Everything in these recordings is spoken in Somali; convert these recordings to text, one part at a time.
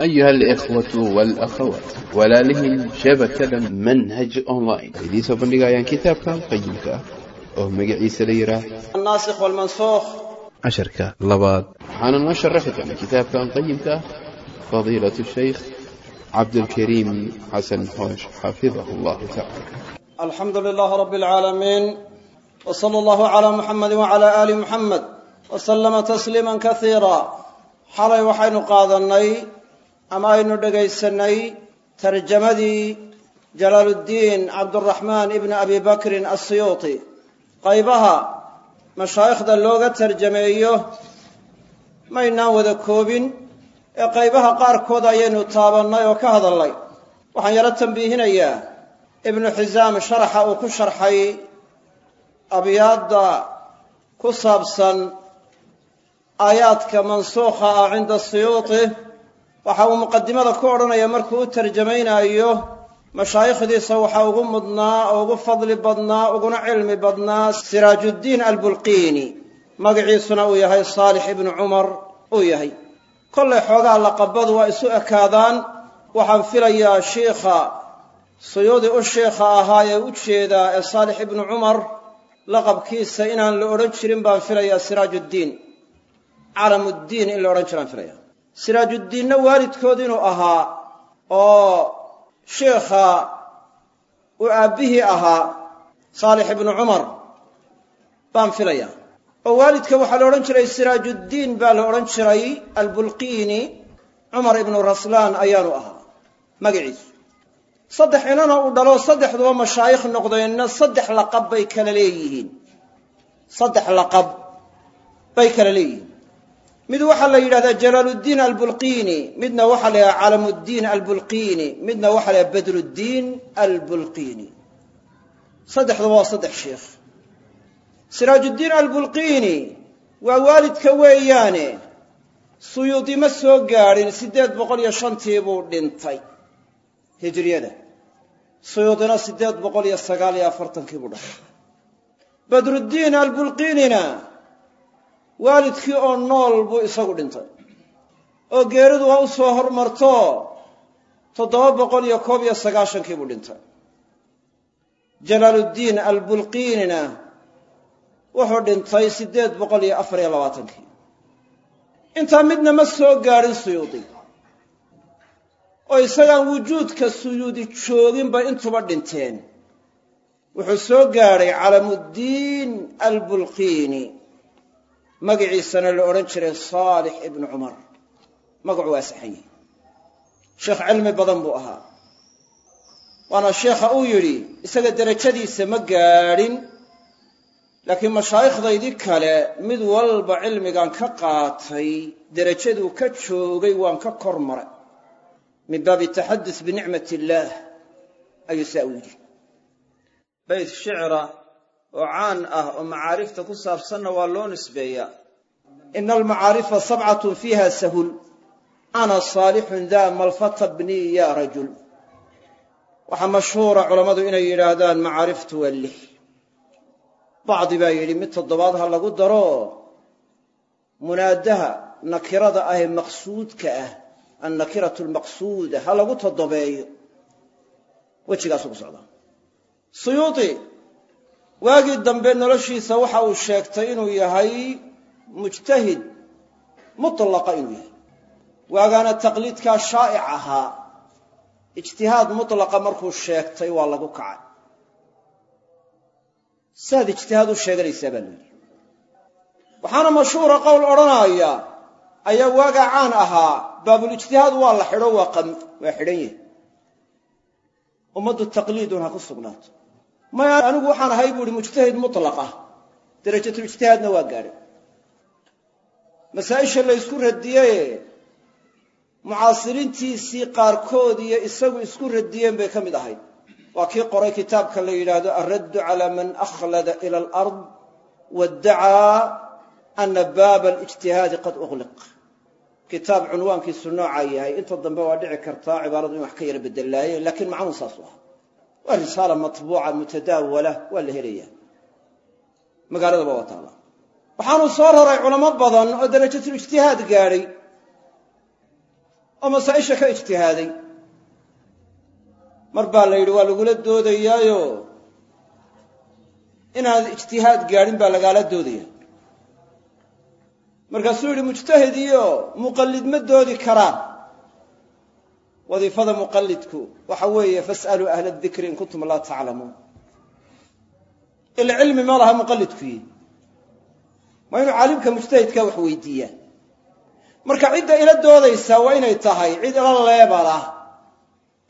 أيها الإخوة والأخوات walaalihii shabakada manhaj online idiin soo bandhigayaan kitaabkan qayimka oo magaciisa la yidhaah الناسخ والمنسوخ casharka labaad waxaana noo sharaxi doona kitaabkan qayimka ah fadiilaة الshaykh cabdulkariim xasan xoosh xafidahu allahu tacala الحمد لله رب العالمين وصلى الله على محمد وعلى آل محمد وسلم تسليما كثيرا xalay waxaynu qaadanay ama aynu dhegaysanay tarjamadii jalaaluddiin cabduraxmaan ibni abi bakrin asiyuuti qaybaha mashaayikhda looga tarjameeyo maynaan wada koobin ee qaybaha qaarkood ayaynu taabannay oo ka hadalnay waxaan yaro tambiihinayaa ibnu xisaam sharaxa uu ku sharxay abyaadda ku saabsan aayaadka mansuukha ah cinda siyuuti waxa uu muqadimada ku odhanaya markuu u tarjamaynaayo mashaayikhdiisa waxaa ugu mudnaa oo ugu fadli badnaa uguna cilmi badnaa siraajuddiin albulqiini. Magaciisuna uu yahay saalix ibnu cumar uu yahay. Kollay xoogaa laqabadu waa isu ekaadaan. Waxaan filayaa shiikha suyuudi u sheikha ahaa ee u jeedaa ee saalix ibnu cumar laqabkiisa inaan la odhan jirin baan filayaa siraajuddiin calamuddiin in la odhan jiraan filaya siraajuddiinna waalidkood inuu ahaa oo sheikha uu aabbihii ahaa saalix ibnu cumar baan filaya. Oo waalidka waxaa la odhan jiray siraajuddiin baa la odhan jiray albulqiini cumar ibnu raslaan ayaanu ahaa. Magaciisu saddex inana uu dhalo saddexduba mashaayikh noqdeenna saddex laqab bay kala leeyihiin. Saddex laqab bay kala leeyihiin mid waxaa la yidhahdaa jalaaluddiin albulqiini midna waxaa la yidhahdaa calamuddiin albulqiini midna waxaa la yidhahdaa badruddiin albulqiini saddexduba waa saddex sheikh. Siraajuddiin albulqiini waa waalidka weeyaane. Suyuudi ma soo gaadhin siddeed boqol iyo shantii buu dhintay hijriyada. Suyuudina siddeed boqol iyo sagaal iyo afartankii buu dhashay badruddiin albulqiinina waalidkii oo nool buu isagu dhintay. oo geeridu waa u soo hormarto toddoba boqol iyo koob iyo sagaashankii buu dhintay. Jalaaluddiin albulqiinina wuxuu dhintay siddeed boqol iyo afar iyo labaatankii. Intaa midna ma soo gaadhin suyuudi. Oo isagaan wujuudka suyuudi jooginba intuba dhinteen. Wuxuu soo gaadhay calamuddiin albulqiini magaciisana la odhan jiray saalix ibnu cumar. Magacu waa saxan yahi sheekh cilmi badan buu ahaa. Waana sheekha uu yidhi isaga derajadiisa ma gaadhin laakiin mashaayikhdaydii kale mid walba cilmigan ka qaatay derajaduu ka joogay waan ka kor maray. Min baabi taxadus binicmat illaah ayuu saa u yidhi oo caan ah oo macaarifta ku saabsanna waa loo nisbeeyaa ina almacaarifa sabcatun fiiha sahul. Ana saalixun daa malfata bnii ya rajul. Waxaa mashhuura culammadu inay yidhaahdaan macaariftu waa lix. Bacdi baa yidhi mid toddobaad ha lagu daro. Munaadaha nakirada ah ee maqsuudka ah annakiratu almaqsuuda ha lagu toddobeeyo. Wejigaasu ku socdaa. Suyuudi waagii dambe noloshiisa waxa uu sheegtay inuu yahay mujtahid mutlaqa inuu yahay. Waagaana taqliidkaa shaa'ic ahaa ijtihaad mutlaqa markuu sheegtay waa lagu kacay. Saad ijtihaad u sheeganaysaa baa layidhi waxaana mashhuura qowl odhanaya ayaa waagaa caan ahaa baabulijtihaad waa la xidho waa xidhan yahay. Ummaddu taqliidun ha ku sugnaato maya anigu waxaan ahay buu ihi mujtahid mutlaqa. Derajatulijtihaadna waa gaadhay masaa-isha la ysku radiyee mucaasiriintiisii qaarkood iyo isagu isku radiyeen bay ka mid ahayd. Waa kii qoray kitaabka la yidhaahdo alraddu cala man akhlada ila alard waddacaa ana baaba alijtihaadi qad uqliq kitaab cunwaankiisu noocaa yahay. Inta dambe waa dhici kartaa cibaaradu in wax ka yara bedelaayeen laakiin macnuhu saasu aha waa risaala matbuuca mutadaawala waa la helaya magaaladaba waa taala waxaanuu soo raray culamo badan oo darajatul ijtihaad gaadhay oo masaa-isha ka ijtihaaday. Mar baa la yidhi waa lagula doodayaayo. Inaad ijtihaad gaadhin baa lagaala doodaya markaasuu yidhi mujtahid muqallid ma doodi karaan wadiifada muqallidku waxa weeye fas'aluu ahla dikri in kuntum laa taclamuun ila cilmi ma laha muqallidkuyi waa inuu caalimka mujtahidka wax weydiiyaa marka cidda ila doodaysaa waa inay tahay cid ila leebala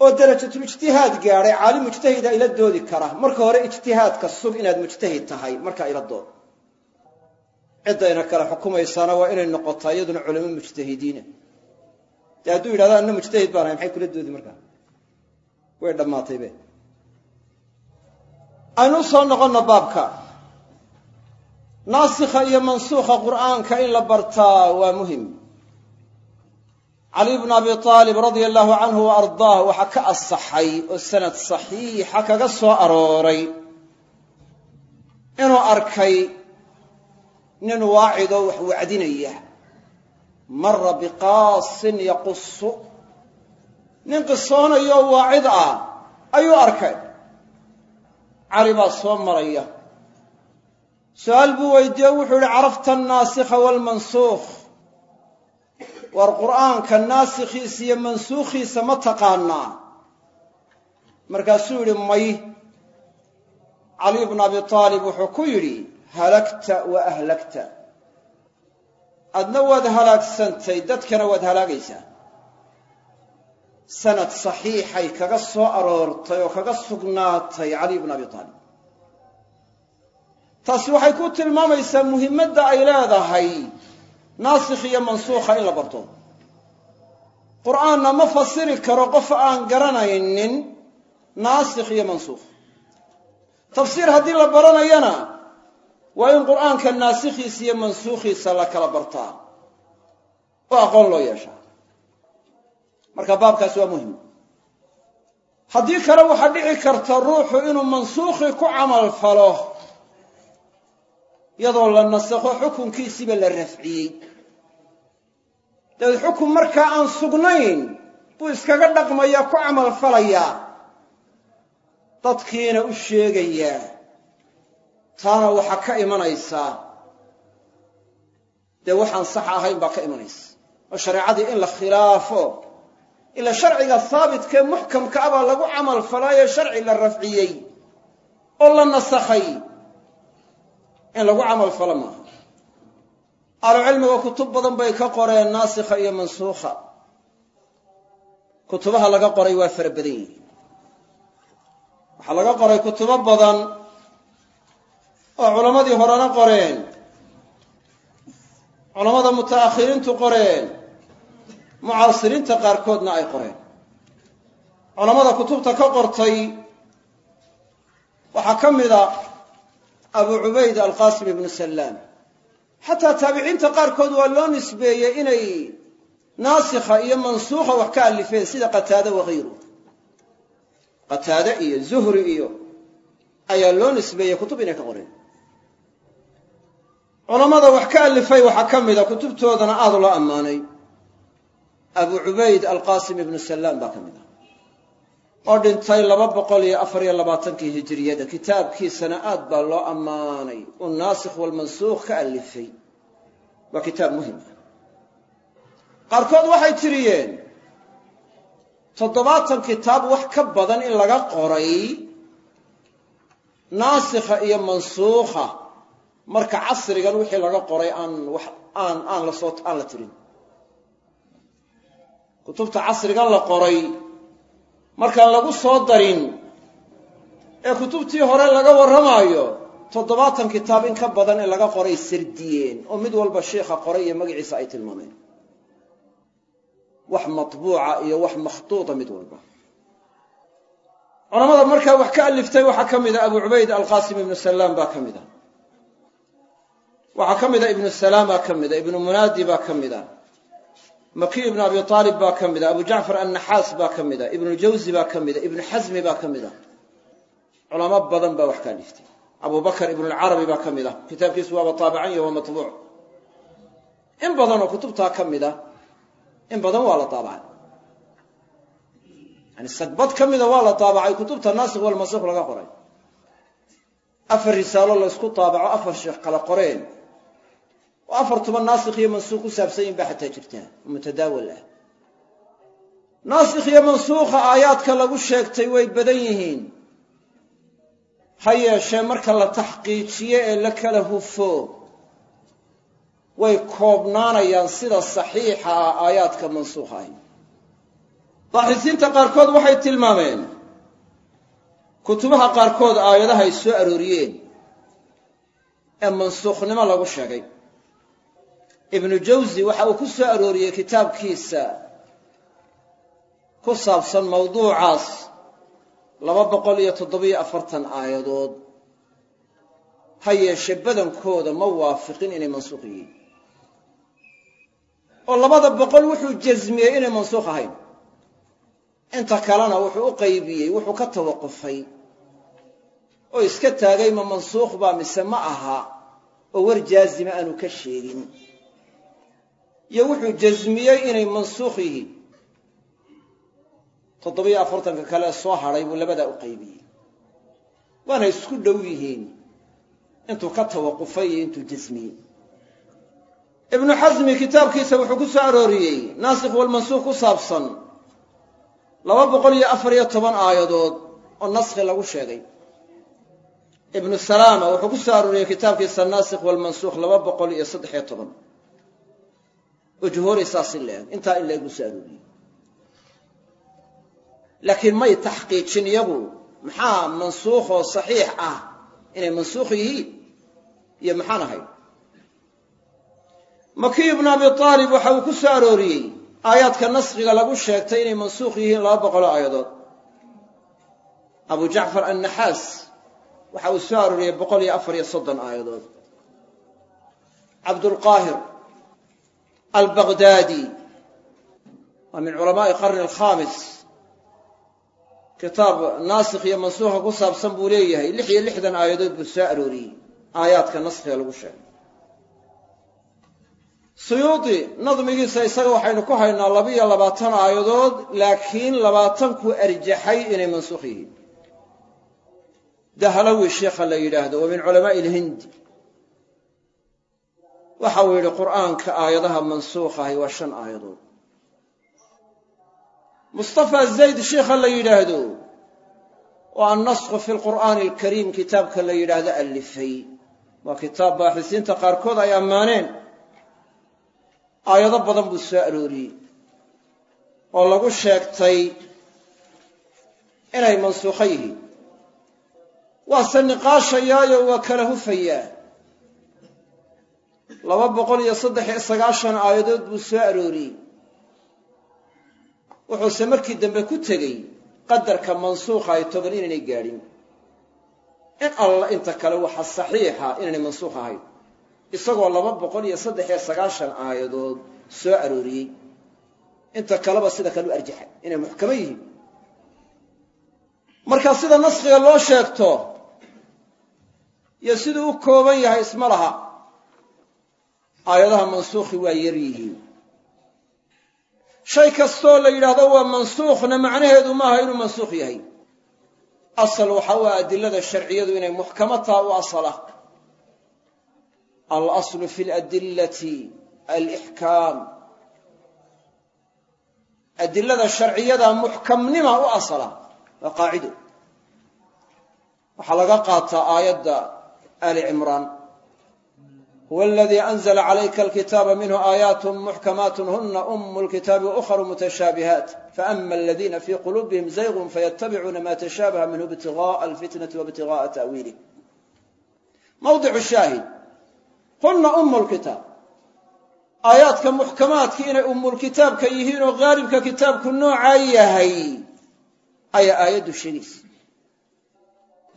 oo darajatulijtihaad gaadhay caalim mujtahida ila doodi kara. Marka hore ijtihaadka sug inaad mujtahid tahay markaa ila dood. Ciddayna kale xukumaysaana waa inay noqotaa iyaduna culamo mujtahidiina dee hadduu yidhahdo anna mujtahid baan ahay maxay kula doodi markaa? Way dhammaataybe aynu u soo noqonno baabka. Naasikha iyo mansuukha qur'aanka in la bartaa waa muhiim. Cali bnu abi aalib radia allahu canhu wa ardaah waxaa ka asaxay oo sanad saxiixa kaga soo arooray. Inuu arkay nin waacidoo wax wacdinaya mara biqaasin yaqusu nin qisoonayo waacid ah ayuu arkay. Cali baa soo maraya. Su'aal buu weydiiye wuxuu yihi carafta annaasikha waalmansuukh war qur'aanka naasikhiisa iyo mansuukhiisa ma taqaanaa. Markaasuu yidhi may. Caliy bnu abi aalib wuxuu ku yidhi halagta wa ahlagta adna waad halaagsantay dadkana waad halaagaysaa. Sanad saxiixay kaga soo aroortay oo kaga sugnaatay caliy bnu abi aalib taasi waxay ku tilmaamaysaa muhimmadda ay leedahay naasikh iyo mansuukha in la barto. Qur'aanna ma fasiri karo qof aan garanaynin naasikh iyo mansuukh tafsiir haddii la baranayana waa in qur'aanka naasikhiisa iyo mansuukhiisa la kala bartaa. Oo aqoon loo yeeshaa. Marka baabkaasi waa muhiim haddii kale waxaa dhici karta ruuxu inuu mansuukhii ku camal falo iyadoo la nasakho xukunkiisiiba la rafciyey. Dabeed xukun markaa aan sugnayn buu iskaga dhaqmaya ku camal falayaa dadkiina u sheegayaa taana waxaa ka imanaysaa dee waxaan sax ahayn baa ka imanaysa. Oo shareecadii in la khilaafo ila sharciga haabitkee muxkamka ah baa lagu camal falaayo sharci la rafciyey oo la nasakhay. In lagu camal falo maaha. Ahlucilmiga kutub badan bay ka qoreen naasikha iyo mansuukha. Kutubaha laga qoray waa fara badan yihiin. Waxaa laga qoray kutubo badan oo culammadii horena qoreen. Culammada muta'akhiriintu qoreen. Mucaasiriinta qaarkoodna ay qoreen. Culammada kutubta ka qortay waxaa ka mida abu cubayd alqasim ibnu sallaam xataa taabiciinta qaarkood waa loo nisbeeyey inay naasikha iyo mansuukha wax ka alifeen sida qataade wakayru qataade iyo zuhri iyo ayaa loo nisbeeyey kutub inay ka qoreen culammada wax ka alifay waxaa ka mida kutubtoodana aada loo ammaanay. Abu cubayd alqasim ibnu sallaam baa ka mid ah oo dhintay laba boqol iyo afar iyo labaatankii hijiriyada kitaabkiisana aad baa loo ammaanay. Uu naasikh walmansuukh ka alifay. Waa kitaab muhiim ah. Qaarkood waxay tiriyeen toddobaatan kitaab wax ka badan in laga qoray naasikha iyo mansuukha marka casrigan wixii laga qoray aan la tirin. Kutubta casrigan la qoray markaan lagu soo darin ee kutubtii hore laga warramaayo toddobaatan kitaab in ka badan in laga qoray sardiyeen oo mid walba sheikha qoray iyo magaciisa ay tilmaameen. Wax matbuuca iyo wax makhtuuta mid walba. Culamada markaa wax ka aliftay waxaa ka mida abu cubayd alqasim ibnu salaam baa ka mid a waxaa ka mida ibnu salaam baa ka mida ibnu munaadi baa ka mida makiy ibnu abi aalib baa ka mida abu jacfar annaxaas baa ka mida ibnujawzi baa ka mida ibnu xasmi baa ka mida. Culamo badan baa wax ka aliftay abu bakr ibnulcarabi baa ka mid ah kitaabkiisu waaba taabican iyo waa matbuuc. In badanoo kutubtaa ka mid a in badan waa la taabacay. Yani sagbad ka mida waa la daabacay kutubta naasikh walmansuukh laga qoray. Afar risaalo laysku daabaco afar sheekh kala qoreen oo afartuba naasikh iyo mansuukh ku saabsan yihiin baa xataa jirtaa oo mutadaawal ah. Naasikh iyo mansuukha aayaadka lagu sheegtay way badan yihiin. Ha yeeshee marka la taxqiijiyo ee la kala hufo way koobnaanayaan sida saxiixa ah aayaadka mansuukha ahi baaxisiinta qaarkood waxay tilmaameen kutubaha qaarkood aayadaha ay soo arooriyeen ee mansuukhnimo lagu sheegay ibnu jawsi waxa uu ku soo arooriyey kitaabkiisa ku saabsan mawduucaas laba boqol iyo toddobiyo afartan aayadood. Ha yeeshe badankooda ma waafiqin inay mansuukh yihiin. Oo labada boqol wuxuu jasmiyey inay mansuukh ahayn. Inta kalena wuxuu u qaybiyey wuxuu ka tawaqufay. Oo iska taagay ma mansuukh baa mise ma aha oo war jaazima aanu ka sheegin iyo wuxuu jasmiyey inay mansuukh yihiin. toddobiyo afartanka kale soo hadhay buu labadaa u qaybiyey. Waana isku dhow yihiin. Intuu ka tawaqufay iyo intuu jasmiyey. Ibnu xasmi kitaabkiisa wuxuu ku soo arooriyey naasikh walmansuukh ku saabsan laba boqol iyo afar iyo toban aayadood oo naskhi lagu sheegay. Ibnu salaama wuxuu ku soo arooriyey kitaabkiisa naasikh walmansuukh laba boqol iyo saddex iyo toban oo juhoori saas intaa in laeg buu soo laakiin may taxqiijin iyagu maxaa mansuukh oo saxiix ah inay mansuukh yihiin? Iyo maxaan ahayn makiy ibnu abi aalib waxa uu ku soo arooriyey aayaadka naskhiga lagu sheegtay inay mansuukh yihiin laba boqoloo aayadood. Abu jacfar annaxaas waxa uu soo arooriyey boqol iyo afar iyo soddon aayadood. Cabdulqaahir albagdaadi waa min culamaai qarni alkhamis. Kitaab naasikh iyo mansuukha ku saabsan buu leeyahay. Lix iyo lixdan aayadood buu soo arooriyey. Aayaadka naskhiga lagu sheegay. Suyuudi nadmigiisa isaga waxaynu ku haynaa labiyo labaatan aayadood laakiin labaatankuu arjaxay inay mansuukh yihiin. Dahlawi sheikha la yidhaahdo min culamaa'i ilhindi waxa uu yidhi qur'aanka aayadaha mansuukhahay waa shan aayadood mustafa zayd sheikha la yidhaahdo oo annasku fi lqur'aani alkariim kitaabka la yidhaahdo allifay. Waa kitaab baaxisiinta qaarkood ay ammaaneen. Aayado badan buu soo arooriyey oo lagu sheegtay inay mansuukho yihiin. Waase niqaashayaayo waa kala hufayaa laba boqol iyo saddex iyo sagaashan aayadood buu soo arooriyey. Wuxuuse markii dambe ku tegey qadarka mansuukha ay toban inaynay gaadhin. In alla inta kale waxa saxiixa inaynay mansuukh ahayn. Isagoo laba boqol iyo saddex iyo sagaashan aayadood soo arooriyey. Inta kaleba sida kale u arjaxay inay muxkamo yihiin. Marka sida naskhiga loo sheegto iyo siduu u kooban yahay isma laha aayadaha mansuukhi waa yar yihiin. Shay kastoo la yidhaahdo waa mansuukhna macnaheedu maaha inuu mansuukh yahay. Asal waxa u adilada sharciyadu inay muxkamo taha u asala. Alaslu fi ladillati alixkaam adilada sharciyada muxkamnima u asala waa qaacido. Waxaa laga qaataa aayadda ali cimraan huwa aladii anzla calayka alkitaaba minhu aayaat muxkamaat huna umu lkitaabi waukharu mutashaabihaat faama aladiina fii quluubihim zaygun fayatabicuuna ma tashaabaha minhu ibtigaءa alfitnati waibtigaءa ta'wiilih mawdicu shaahid huna umu lkitaab aayaadka muxkamaadki inay umulkitaabka yihiin oo haalibka kitaabku noocaa yahay ayaa aayaddu sheegaysa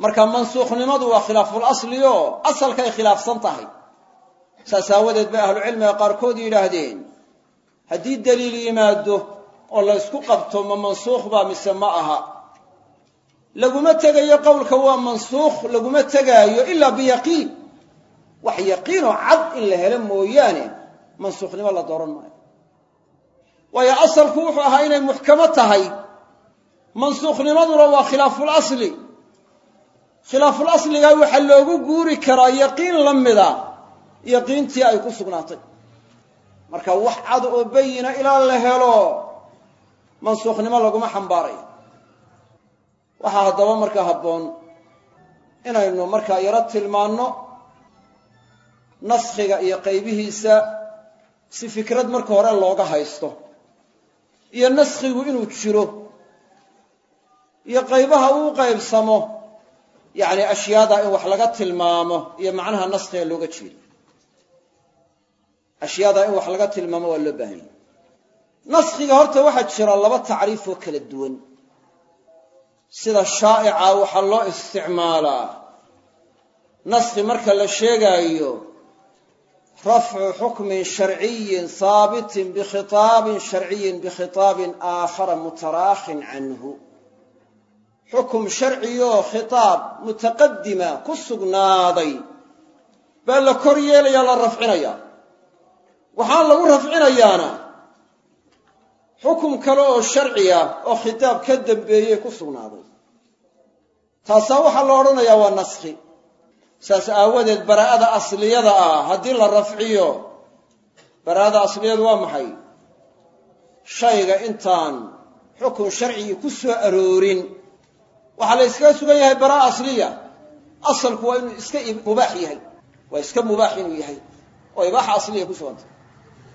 marka mansuukhnimadu waa khilaafulasli oo asalkay khilaafsan tahay saas aawadeed bay ahlucilmiga qaarkood yidhaahdeen. Haddii daliil yimaado oo la ysku qabto ma mansuukh baa mise ma aha. Laguma tegayo qowlka waa mansuukh laguma tegaayo ilaa biyaqiin. Wax yaqiinoo cad in la helo mooyaane mansuukhnimo la dooran maayo. Waayo asalku wuxuu ahaa inay muxkamo tahay. Mansuukhnimaduna waa khilaaful asli. Khilaaful asligaa waxaa loogu guuri karaa yaqiin la mida yaqiintii ay ku sugnaatay. Marka wax cad oo bayina ilaa la helo mansuukhnimo laguma xambaarayo. Waxaa haddaba markaa habboon inaynu markaa yaro tilmaanno naskhiga iyo qaybihiisa si fikrad marka hore looga haysto iyo naskhigu inuu jiro iyo qaybaha uu qaybsamo yacni ashyaada in wax laga tilmaamo iyo macnaha naskhiga looga jeedo ashyaada in wax laga tilmaamo waa loo baahan yahy naskhiga horta waxaa jira laba tacriif oo kala duwan. Sida shaa'ica waxaa loo isticmaalaa. Naskhi marka la sheegaayo rafcu xukmin sharciyin haabitin bikhitaabin sharciyin bikhitaabin aakhara mutaraakhin canhu. Xukum sharciyoo khitaab mutaqadima ku sugnaaday. Baa la kor yeelaya la rafcinaya waxaan lagu rafcinayaana xukum kale oo sharci ah oo khitaab ka dambeeyey ku sugnaaday. Taasaa waxaa la odhanayaa waa naskhi. Saas aawadeed baraa'ada asliyada ah haddii la rafciyo baraa'ada asliyadu waa maxay? Shayga intaan xukun sharcigii ku soo aroorin. Waxaa la yskaga sugan yahay baraa'a asliya. Asalku waa inuu iska mubaax yahay. Waa iska mubaax inuu yahay. Oo ibaaxa asliya ku sugantay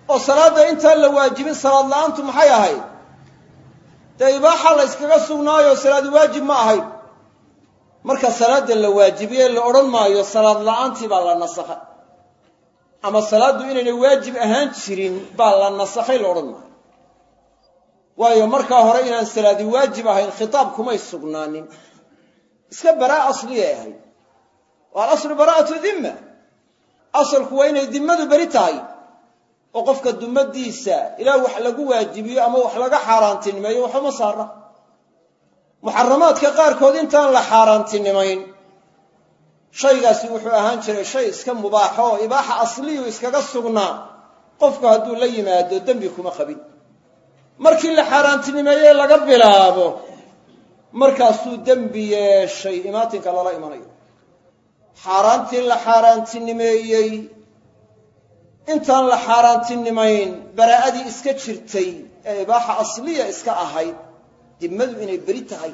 oo salaadda intaan la waajibin salaad la'aantu maxay ahayd? Dee ibaaxa la yskaga sugnaayo salaadi waajib ma ahayd marka salaadda la waajibiye la odhan maayo salaad la'aantii baa la nasakhay ama salaaddu inaynay waajib ahaan jirin baa la nasakhay la odhan maayo. Waayo markaa hore inaan salaadi waajib ahayn khitaab kumay sugnaanin. Iska baraa asliyay ahayd. Oo alaslu baraa'atu dimma asalku waa inay dimmadu beri tahay oo qofka dumadiisa ilaa wax lagu waajibiyo ama wax laga xaaraantinimeeyo waxuma saara muxaramaadka qaarkood intaan la xaaraantinimayn shaygaasi wuxuu ahaan jiray shay iska mubaaxo ibaaxa asliyu iskaga sugnaa qofku hadduu la yimaado dembi kuma qabin. Markii la xaaraantinimeeyey laga bilaabo markaasuu dembi yeeshay imaatinka lala imanayo. Xaaraantii la xaaraantinimeeyey intaan la xaaraantinimayn baraa'adii iska jirtay ee ibaaxa asliya iska ahayd dimmadu inay beri tahay.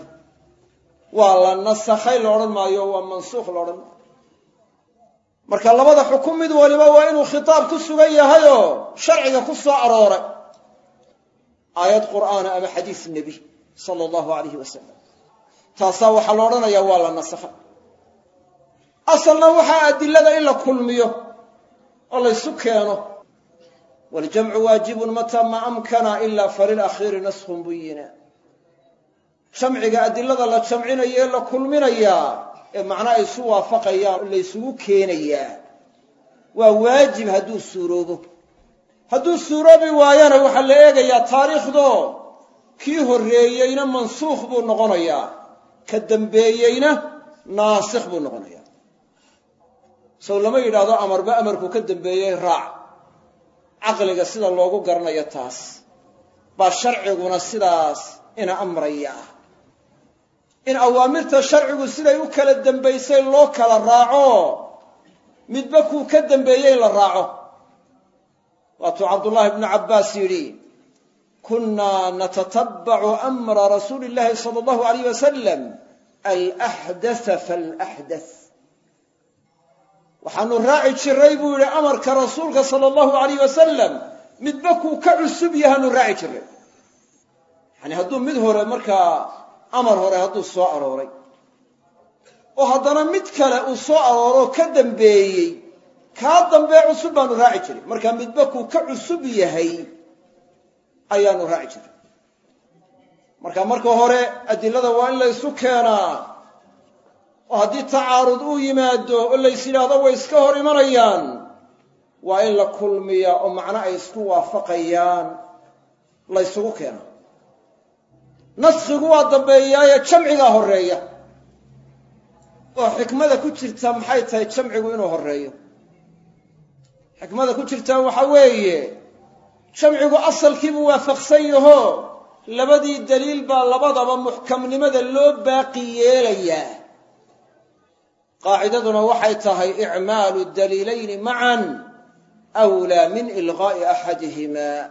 Waa la nasakhay la odhan maayo waa mansuukh la odhan. Marka labada xukun mid waliba waa inuu khitaab ku sugan yahayoo sharciga ku soo arooray. Aayad qur'aana ama xadiis nebi sala allahu alayhi wasalam taasaa waxaa la odhanayaa waa la nasakhay. Asalna waxaa adilada in la kulmiyo oo laysu keeno. Waljamcu waajibun mataa ma amkana ila falilakhiiri naskhun buyina. Jamciga adilada la jamcinayo ee la kulminayaa ee macna ay isu waafaqayaan laysugu keenayaa waa waajib hadduu suuroobo. Hadduu suuroobi waayana waxaa la eegayaa taariikhdo kii horreeyeyna mansuukh buu noqonayaa ka dambeeyeyna naasikh buu noqonayaa sow lama yidhaahdo amarba amarkuu ka dambeeyey raac. Caqliga sida loogu garanayo taas. Baa sharciguna sidaas ina amraya. In awaamirta sharcigu siday u kala dambaysay loo kala raaco midba kuu ka dambeeyey la raaco. Waatuu cabdullaahi bnu cabbaas yidhi kunnaa natatabbacu amra rasuuli illahi sala allahu alayh wasalam alaxdatha faalaxdath waxaanu raaci jiray buu yidhi amarka rasuulka sala allahu alayh wasalam midba kuu ka cusub yahaanu raaci jiray. Yani hadduu mid hore markaa amar hore hadduu soo arooray oo haddana mid kale uu soo arooroo ka dambeeyey kaa dambee cusub baanu raaci jiray. Marka midba kuu ka cusub yahay ayaanu raaci jiray. Marka marka hore adilada waa in la ysu keenaa oo haddii tacaarud uu yimaado oo lays yidhaahdo way iska hor imanayaan waa in la kulmiyaa oo macno ay isku waafaqayaan la ysugu keenaa naskhigu waa dambeeyaaye jamcigaa horreeya. Oo xikmada ku jirta maxay tahay jamcigu inuu horreeyo? Xikmada ku jirtaa waxa weeye jamcigu asalkiibuu waafaqsan yaho. Labadii daliil baa labadaba muxkamnimada loo baaqi yeelayaa qaacidaduna waxay tahay icmaalu daliilayni macan wlaa min ilqaa'i axadihimaa.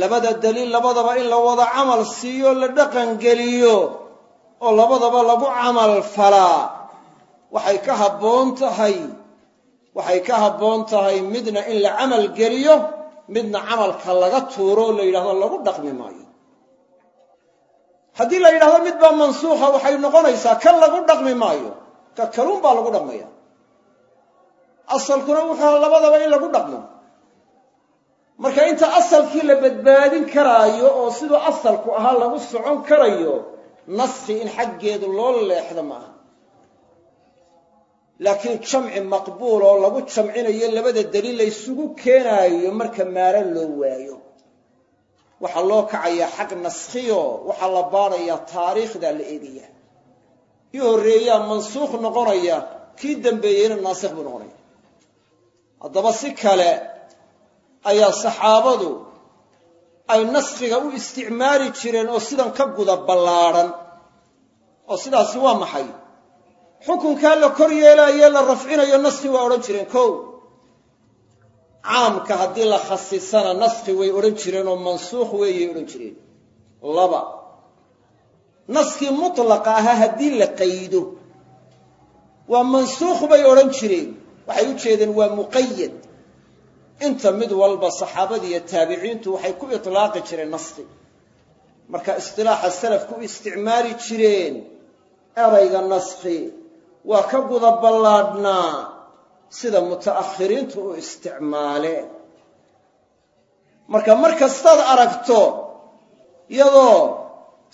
Labada daliil labadaba in la wada camal siiyo la dhaqangeliyo oo labadaba lagu camal falaa waxay ka habboon tahay waxay ka habboon tahay midna in la camal geliyo midna camalka laga tuuro oo la yidhahdo lagu dhaqmi maayo haddii la yidhahdo mid baa mansuukha waxay noqonaysaa kan lagu dhaqmi maayo ka kaluun baa lagu dhaqmaya. Asalkuna wuxuu labadaba in lagu dhaqmo. Marka inta asalkii la badbaadin karaayo oo siduu asalku ahaa lagu socon karayo naskhi in xaggeedu loo leexdo ma aha. Laakiin jamci maqbuul oo lagu jamcinayo labada daliil la ysugu keenaayo marka maaro loo waayo waxaa loo kacayaa xaq naskhiyo waxaa la baadhayaa taariikhdaa la eegaya. Kii horreeyaa mansuukh noqonaya kii dambeeyeyna naasikh buu noqonaya. Haddaba si kale ayaa saxaabadu ay naskhiga u isticmaali jireen oo sidan ka guda ballaadhan oo sidaasi waa maxay? Xukunkaa la kor yeelaayo la rafcinayo naskhi waa odhan jireen. Kow caamka haddii la khasisana naskhi way odhan jireen oo mansuukh weeyay odhan jireen. Laba. Naskii mutlaqa ahaa haddii la qaydo. Waa mansuukh bay odhan jireen. Waxay u jeedeen waa muqayad inta mid walba saxaabadii iyo taabiciintu waxay ku itlaaqi jireen naskhi. Marka istilaaxa salafku u isticmaali jireen erayga naskhi. Waa ka guda ballaadhnaa sida muta'akhiriintu u isticmaaleen. Marka mar kastaad aragto iyadoo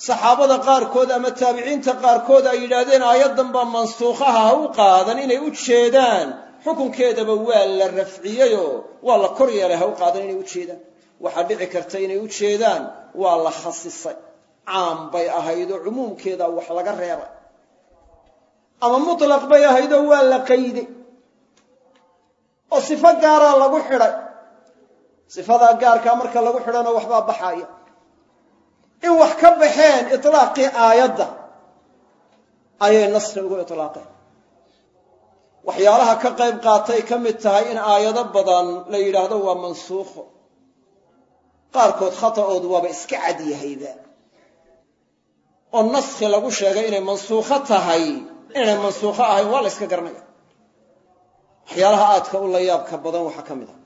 saxaabada qaarkood ama taabiciinta qaarkood ay yidhaahdeen aayaddan baa mansuukhaha ha u qaadan inay u jeedaan. Xukunkeedaba waa la rafciyeyoo waa la kor yeelay ha u qaadan inay u jeedaan. Waxaa dhici karta inay u jeedaan waa la khasisay. Caam bay ahaydoo cumuumkeeda wax laga reebay. Ama mutlaq bay ahaydoo waa la qayday oo sifo gaaraa lagu xidhay. Sifadaa gaarkaa marka lagu xidhana waxbaa baxaaya in wax ka baxeen itlaaqii aayadda ayay naskhi ugu itlaaqeen. Waxyaalaha ka qayb qaatay ka mid tahay in aayado badan la yidhaahdo waa mansuukho. Qaarkood khata'oodu waaba iska cad yahayba. Oo naskhi lagu sheegay inay mansuukho tahay inaynay mansuukho ahayn waa la yska garanaya waxyaalaha aadka u la yaabka badan waxaa ka mid a.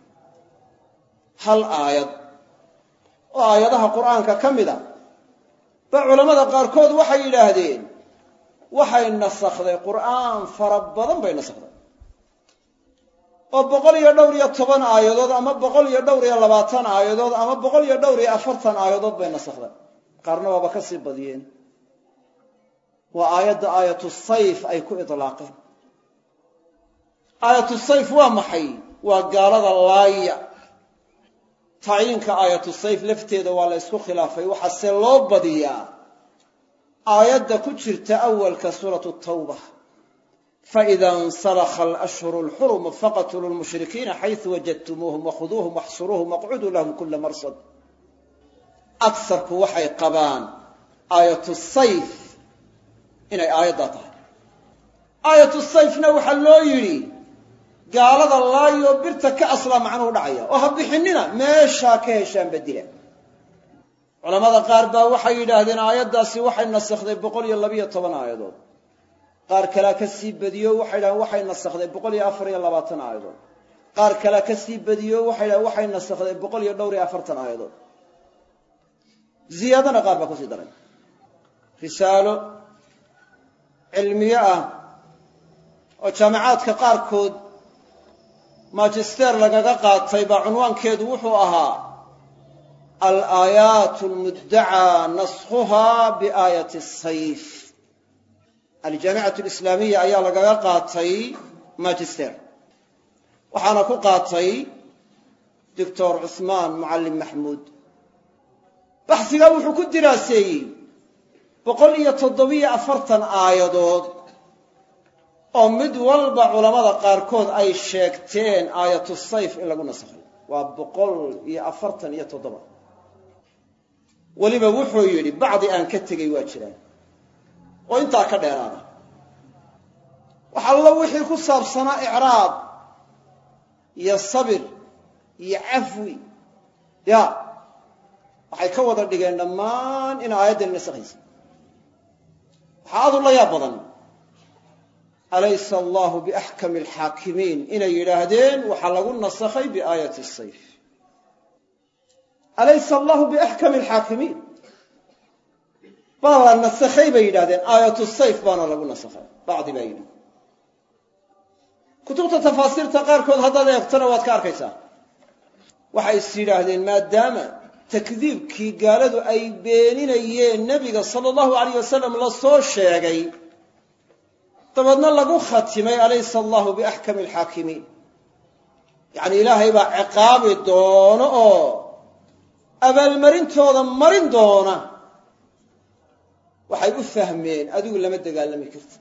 Hal aayad. Oo aayadaha qur'aanka ka mid a. Ba culammada qaarkood waxay yidhaahdeen waxay nasakhday qur'aan fara badan bay nasakhday oo boqol iyo dhowr iyo toban aayadood ama boqol iyo dhowr iyo labaatan aayadood ama boqol iyo dhowr iyo afartan aayadood bay nasakhday qaarna waaba ka sii badiyeen. Waa aayadda aayatu sayf ay ku itlaaqeen aayatu sayf waa maxay? Waa gaalada laaya. Tacyiinka aayatu sayf lafteeda waa la ysku khilaafay. Waxaase loo badiyaa aayadda ku jirta awalka suuratu tawba. Faida insalakha alashhuru alxurumu faqtuluu lmushrikiina xaysu wajadtumuuhum wakhuduuhum waxsuruuhum waqcuduu lahum kula marsad. Agsarku waxay qabaan aayatu sayf. Inay aayaddaa tahay. Aayatu sayfna waxaa loo yidhi gaalada laayoo birta ka aslaa macnuhu dhacaya oo ha bixinina meeshaa ka heshaan badila culamada qaar baa waxay yidhaahdeen aayaddaasi waxay nasakhday boqol iyo labiyo toban aayadood. Qaar kalea ka sii badiyo waxay yidhahdeen waxay nasakhday boqol iyo afar iyo labaatan aayadood. Qaar kalea ka sii badiyo waxay yidhahdeen waxay nasakhday boqol iyo dhowr iyo afartan aayadood. Ziyaadana qaar baa ku sii daray. Risaalo cilmiye ah oo jaamicaadka qaarkood magister lagaga qaatay baa cunwaankeedu wuxuu ahaa alaayaat almuddacaa naskhuha biaayati sayf aljaamicatu alislaamiya ayaa lagaga qaatay magister. Waxaana ku qaatay doctor cusmaan mucallim maxmuud baxsigaa wuxuu ku diraaseeyey boqol iyo toddobiyo afartan aayadood oo mid walba culammada qaarkood ay sheegteen aayatu sayf in lagu nasakhay. Waa boqol iyo afartan iyo toddoba. Weliba wuxuu yidhi bacdi aan ka tegey waa jiraan. Oo intaa ka dheeraada. Wax allo wixii ku saabsanaa icraab iyo sabir iyo cafwi ya waxay ka wada dhigeen dhammaan in aayaddan nasakhaysa waxaa aad u la yaab badan alaysa allahu biaxkami alxaakimiin inay yidhaahdeen waxaa lagu nasakhay biaayati sayf. Alaysa allahu biaxkami alxaakimiin baa la nasakhay bay yidhahdeen aayatu sayf baana lagu nasakhay bacdi baa yidhi. Kutubta tafaasiirta qaarkood haddaad eegtana waad ka arkaysaa. Waxay is yidhaahdeen maadaama takdiibkii gaaladu ay beeninayeen nebiga sala allahu alayh wasalam la sheegay dabeedna lagu khatimay alaysa allahu biaxkami alxaakimiin yacni ilaahay baa ciqaabi doono oo abaalmarintooda marin doona. Waxay u fahmeen adigu lama dagaalami karti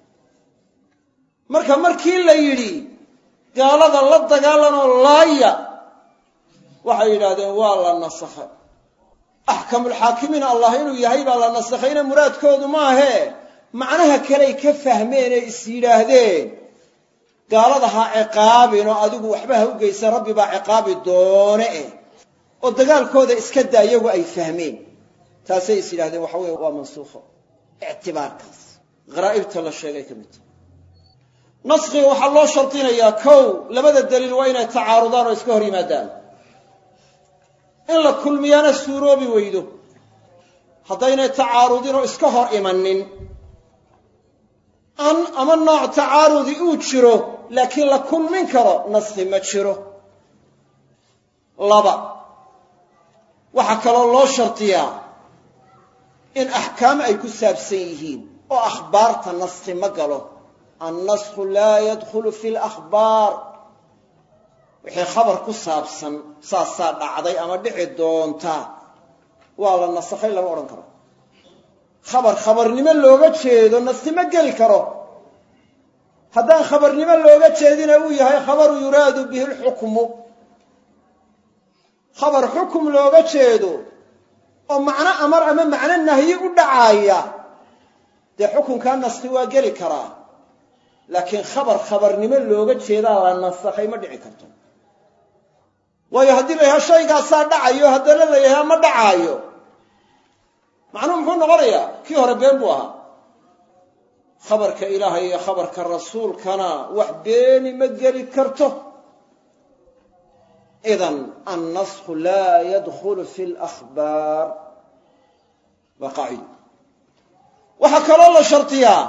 marka markii la yidhi gaalada la dagaalanoo laaya waxay yidhaahdeen waa la nasakhay. Axkamulxaakimiin allah inuu yahay baa la nasakhayna muraadkoodu maahee macnaha kaley ka fahmeen ee is yidhaahdeen gaalada ha ciqaabinoo adigu waxba ha u geysa rabbi baa ciqaabi doone eh oo dagaalkooda iska daa iyagu ay fahmeen. Taasay is yidhahdeen waxa weye waa mansuukho ictibaarkaas. Haraa'ibta la sheegay ka mid. Tahay naskhiga waxaa loo shardinayaa kow labada daliil waa inay tacaarudaan oo iska hor yimaadaan. In la kulmiyaana suuroobi weydo. Haddaynay tacaarudin oo iska hor imanin an ama nooc tacaarudi uu jiro laakiin la kulmin karo naskhi ma jiro. Laba waxaa kaloo loo shardiyaa in axkaam ay ku saabsan yihiin oo akhbaarta naskhi ma galo. Annasku laa yadkhulu fi lakhbaar wixii khabar ku saabsan saasaa dhacday ama dhici doonta. Waa la nasakhay lama odhan karo khabar khabarnimo looga jeedo naskhi ma geli karo. Haddaan khabarnimo looga jeedina uu yahay khabaru yuraadu bihi lxukmu. Khabar xukum looga jeedo oo macno amar ama macno nahyi u dhacaaya dee xukunkaa naskhi waa geli karaa. Laakiin khabar khabarnimo looga jeedaa la nasakhay ma dhici karto. Waayo haddii la yahaa shaygaasaa dhacayo haddana la yahaa ma dhacaayo macnuhu muxuu noqonayaa? Kii hore been buu ahaa. Khabarka ilaahay iyo khabarka rasuulkana wax beeni ma geli karto. Idan annasku laa yadkhulu fi lakhbaar waa qaacido waxaa kaloo la shardiyaa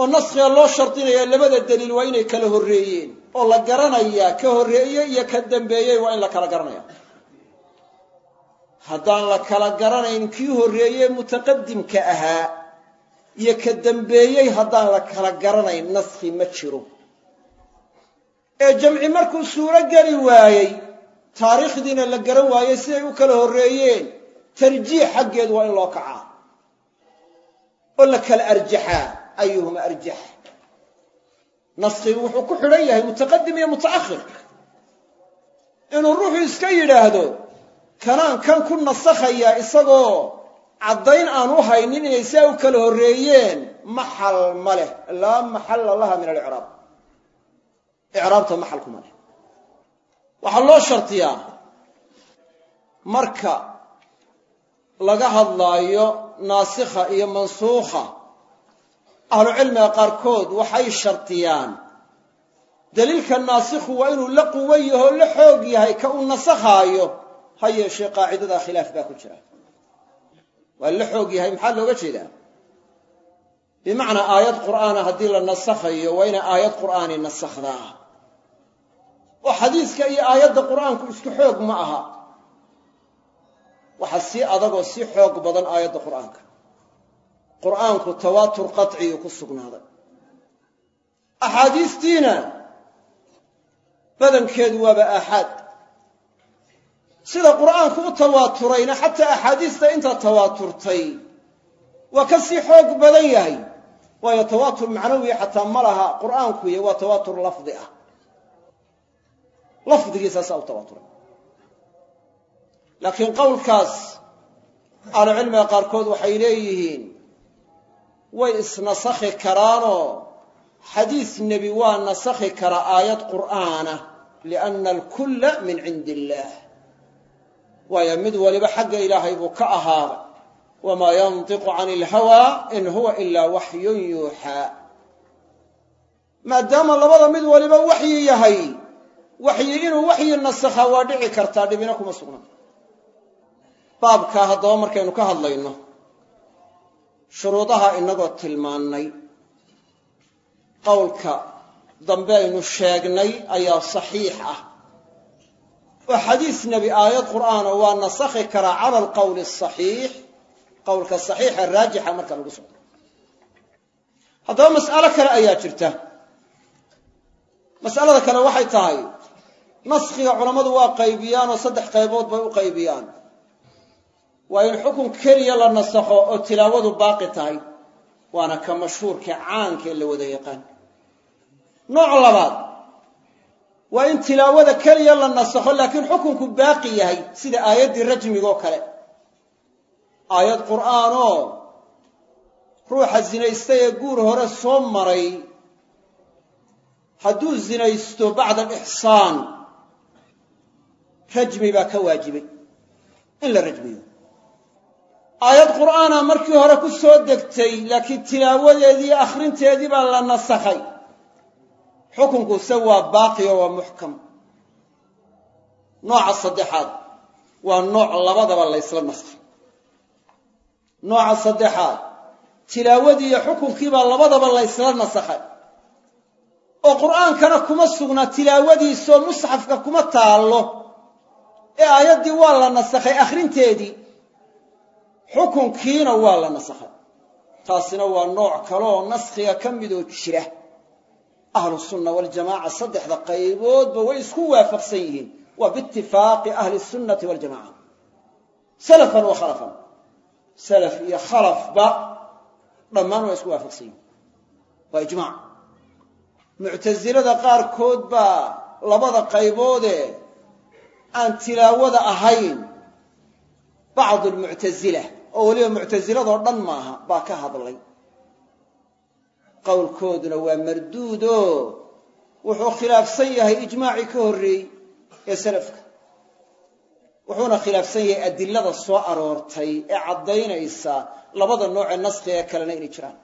oo naskhiga loo shardinaya labada daliil waa inay kala horreeyeen oo la garanayaa ka horreeyey iyo ka dambeeyey waa in la kala garanaya haddaan la kala garanayn kii horreeye mutaqadimka ahaa iyo ka dambeeyey haddaan la kala garanayn naskhi ma jiro. Ee jamci markuu suuro geli waayey taariikhdiina la garan waayey siday u kala horreeyeen tarjiix xaggeed waa in loo kacaa. Oo la kala arjaxaa ayuhuma arjax naskhigu wuxuu ku xidhan yahay mutaqadim iyo mutaakhir. Inuu ruuxu iska yidhaahdo kanaan kan ku nasakhaya isagoo caddayn aan u haynin inay saa u kala horreeyeen maxal ma leh. Laa maxalla laha min alicraab icraabta maxal kuma leh. Waxaa loo shardiyaa marka laga hadlaayo naasikha iyo mansuukha ahlucilmiga qaarkood waxay shardiyaan daliilka naasikhu waa inuu la quwo yahoo la xoog yahay ka uu nasakhaayo ha yeeshee qaacidadaa khilaaf baa ku jira. Waa la xoog yahay maxaa looga jeedaa? Bimacnaa aayad qur'aana haddii la nasakhayo waa inay aayad qur'aani nasakhdaa. Oo xadiiska iyo aayadda qur'aanku isku xoog ma aha. Waxa sii adagoo sii xoog badan aayadda qur'aanka. Qur'aanku tawaatur qaطciyu ku sugnaaday. Axaadiistiina badankeedu waaba aaxaad sida qur'aanku u tawaaturayna xataa axaadiista inta tawaaturtay waa ka sii xoog badan yahay. Waayo tawaatur macnawiya xataa ma laha qur'aankuy waa tawaatur lafdi ah. Lafdigiisaasaa u tawaaturay laakiin qowlkaas ahlucilmiga qaarkood waxay leeyihiin way isnasakhi karaanoo xadiis nebi waa nasakhi kara aayad qur'aana lianna alkulla min cindi illaah waayo mid waliba xagga ilaahay buu ka ahaaday. Wamaa yantiqu cani ilhawaa in huwa ilaa waxyun yuuxaa maadaama labada mid waliba waxyi yahay waxyi inuu waxyi nasakhaa waa dhici kartaa dhibina kuma sugna baabkaa haddaba markaynu ka hadlayno shuruudaha inagoo tilmaannay qowlka dambe aynu sheegnay ayaa saxiix ah oo xadiis nebi aayad qur'aana waa nasakhi karaa cala alqowli asaxiix qowlka saxiixa raajixa marka lagu socdo. Haddaba mas'alo kale ayaa jirta. Mas'alada kale waxay tahay naskhiga culammadu waa qaybiyaan oo saddex qaybood bay u qaybiyaan. Waa in xukun keliya la nasakho oo tilaawadu baaqi tahay waana ka mashhuurka caanka ee la waa in tilaawada keliya la nasakho laakiin xukunku baaqi yahay sida aayaddii rajmigoo kale. Aayad qur'aanoo ruuxa zinaystay ee guur hore soo maray. Hadduu zinaysto bacda alixsaan rajmi baa ka waajibay in la rajmiyo. Aayad qur'aana markii hore ku soo degtay laakiin tilaawadeedii akhrinteedii baa la nasakhay xukunku se waa baaqi oo waa muxkam. Nooca saddexaad waa nooc labadaba laysla naskhay nooca saddexaad tilaawadii iyo xukunkiibaa labadaba laysla nasakhay oo qur'aankana kuma sugna tilaawadiisoo musxafka kuma taallo. Ee aayaddii waa la nasakhay akhrinteedii xukunkiina waa la nasakhay taasina waa nooc kaleoo naskhiga ka midoo jira ahlu sunna waljamaaca saddexda qayboodba way isku waafaqsan yihiin. Waa biitifaaqi ahli sunnati waljamaca salafan wa khalafan. Salaf iyo khalafba dhammaan waa isku waafaqsan yihiin. Waa ijmac muctasilada qaarkood baa labada qayboodee aan tilaawada ahayn bacdu lmuctasila oo weliba muctasiladoo dhan maaha baa ka hadlay qowlkooduna waa marduudo wuxuu khilaafsan yahay ijmaacii ka horreeyey ee salafka. Wuxuuna khilaafsan yahay adilada soo aroortay ee caddaynaysa labada nooc ee naskhi ee kalena inay jiraan.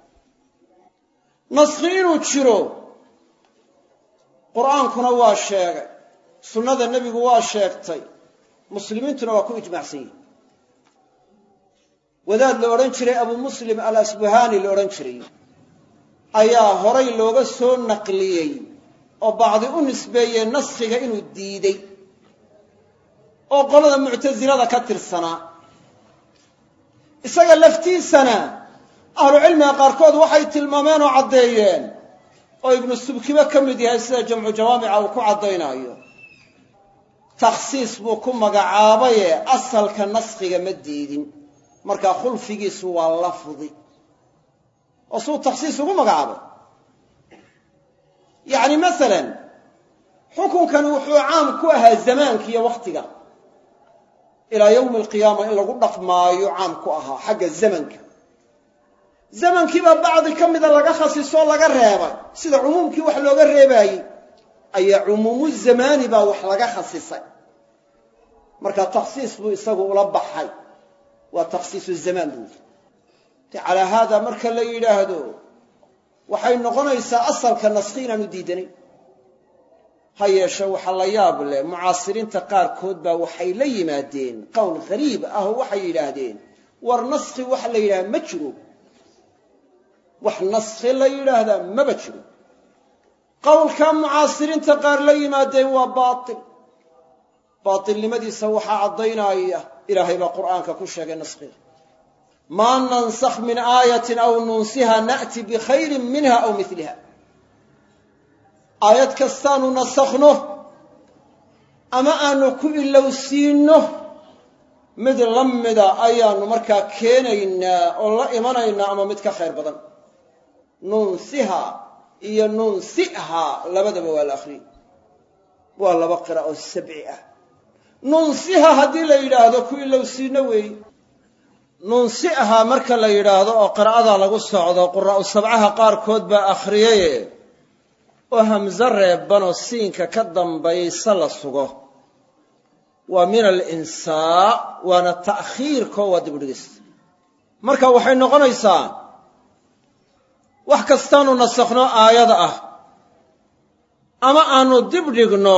Naskhi inuu jiro qur'aankuna waa sheegay sunnada nebigu waa sheegtay muslimiintuna waa ku ijmaacsan yihiin wadaad la odhan jiray abu muslim alasbuhaani la odhan jiray ayaa horay looga soo naqliyey oo bacdi u nisbeeyey naskhiga inuu diidey. oo qolada muctasilada ka tirsanaa isaga laftiisana ahlucilmiga qaarkood waxay tilmaameen oo caddeeyeen oo ibnu subkibe ka mid yahay sida jamcu jawaamica uu ku caddaynaayo. takhsiis buu ku magacaabaye asalka naskhiga ma diidin. markaa khulfigiisu waa lafdi oo suu takhsiis ugu magacaabay yacni masalan xukunkani wuxuu caam ku ahaa zamaanka iyo wakhtiga. Ilaa yowmi alqiyaama in lagu dhaqmaayo caam ku ahaa xagga zamanka. Zamankiibaa bacdi ka mida laga khasisoo laga reebay. Sida cumuumkii wax looga reebaayey ayaa cumuumu zamaani baa wax laga khasisay. Marka takhsiis buu isagu ula baxay. Waa takhsiisu zamaan buu te calaa haada marka la yidhaahdo waxay noqonaysaa asalka naskhi inaanu diidanayn. Ha yeeshe waxaa la yaab leh mucaasiriinta qaarkood baa waxay la yimaadeen qowl hariib ah oo waxay yidhaahdeen war naskhi waxa la yidhahda ma jiro. Wax naskhi la yidhaahdaa maba jiro. Qowlkaa mucaasiriinta qaar la yimaadeen waa baatil. Baatilnimadiisa waxaa caddaynaya ilaahay baa qur'aanka ku sheegay naskhiga maa nansakh min aayatin aw nunsiha na'ti bikhayrin minha aw miliha aayad kastaanu nasakhno ama aanu ku ilowsiinno mid la mida ayaanu markaa keenaynaa oo la imanaynaa ama mid ka khayr badan nunsiha iyo nunsiha labadaba waa la akhriyey waa laba qira oo sabci ah nunsiha haddii la yidhaahdo ku ilowsiinno weeye nuunsi ahaa marka la yidhaahdo oo qiraa'ada lagu socdo quraa'u sabcaha qaarkood baa akhriyaye oo hamse reebanoo siinka ka dambaysa la sugo. Waa min alinsaa waana ta'khiirkoo waa dibudhigis marka waxay noqonaysaa wax kastaanu nasakhno aayada ah ama aanu dibdhigno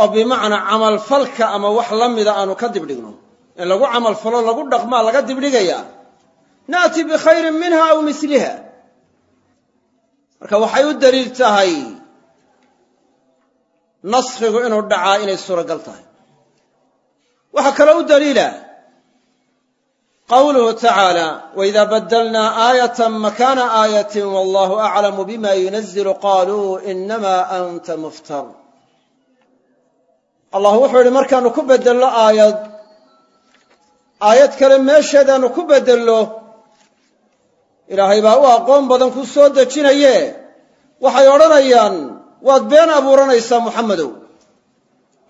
oo bimacnaa camalfalka ama wax la mida aanu ka dibdhigno in lagu camalfalo lagu dhaqmaa laga dibdhigayaa na'ti bikhayrin minha aw misliha. Marka waxay u daliil tahay naskhigu inuu dhacaa inay suuragal tahay. Waxaa kaloo u daliila qawluhu tacaala waida badalnaa aayata makaana aayatin wallahu aclamu bima yunazilu qaluu inama anta muftar. Allah wuxuu yidhi markaanu ku bedello aayad aayad kale meesheedaanu ku bedello ilaahay baa u aqoon badan ku soo dejinaye waxay odhanayaan waad been abuuranaysaa muxamedow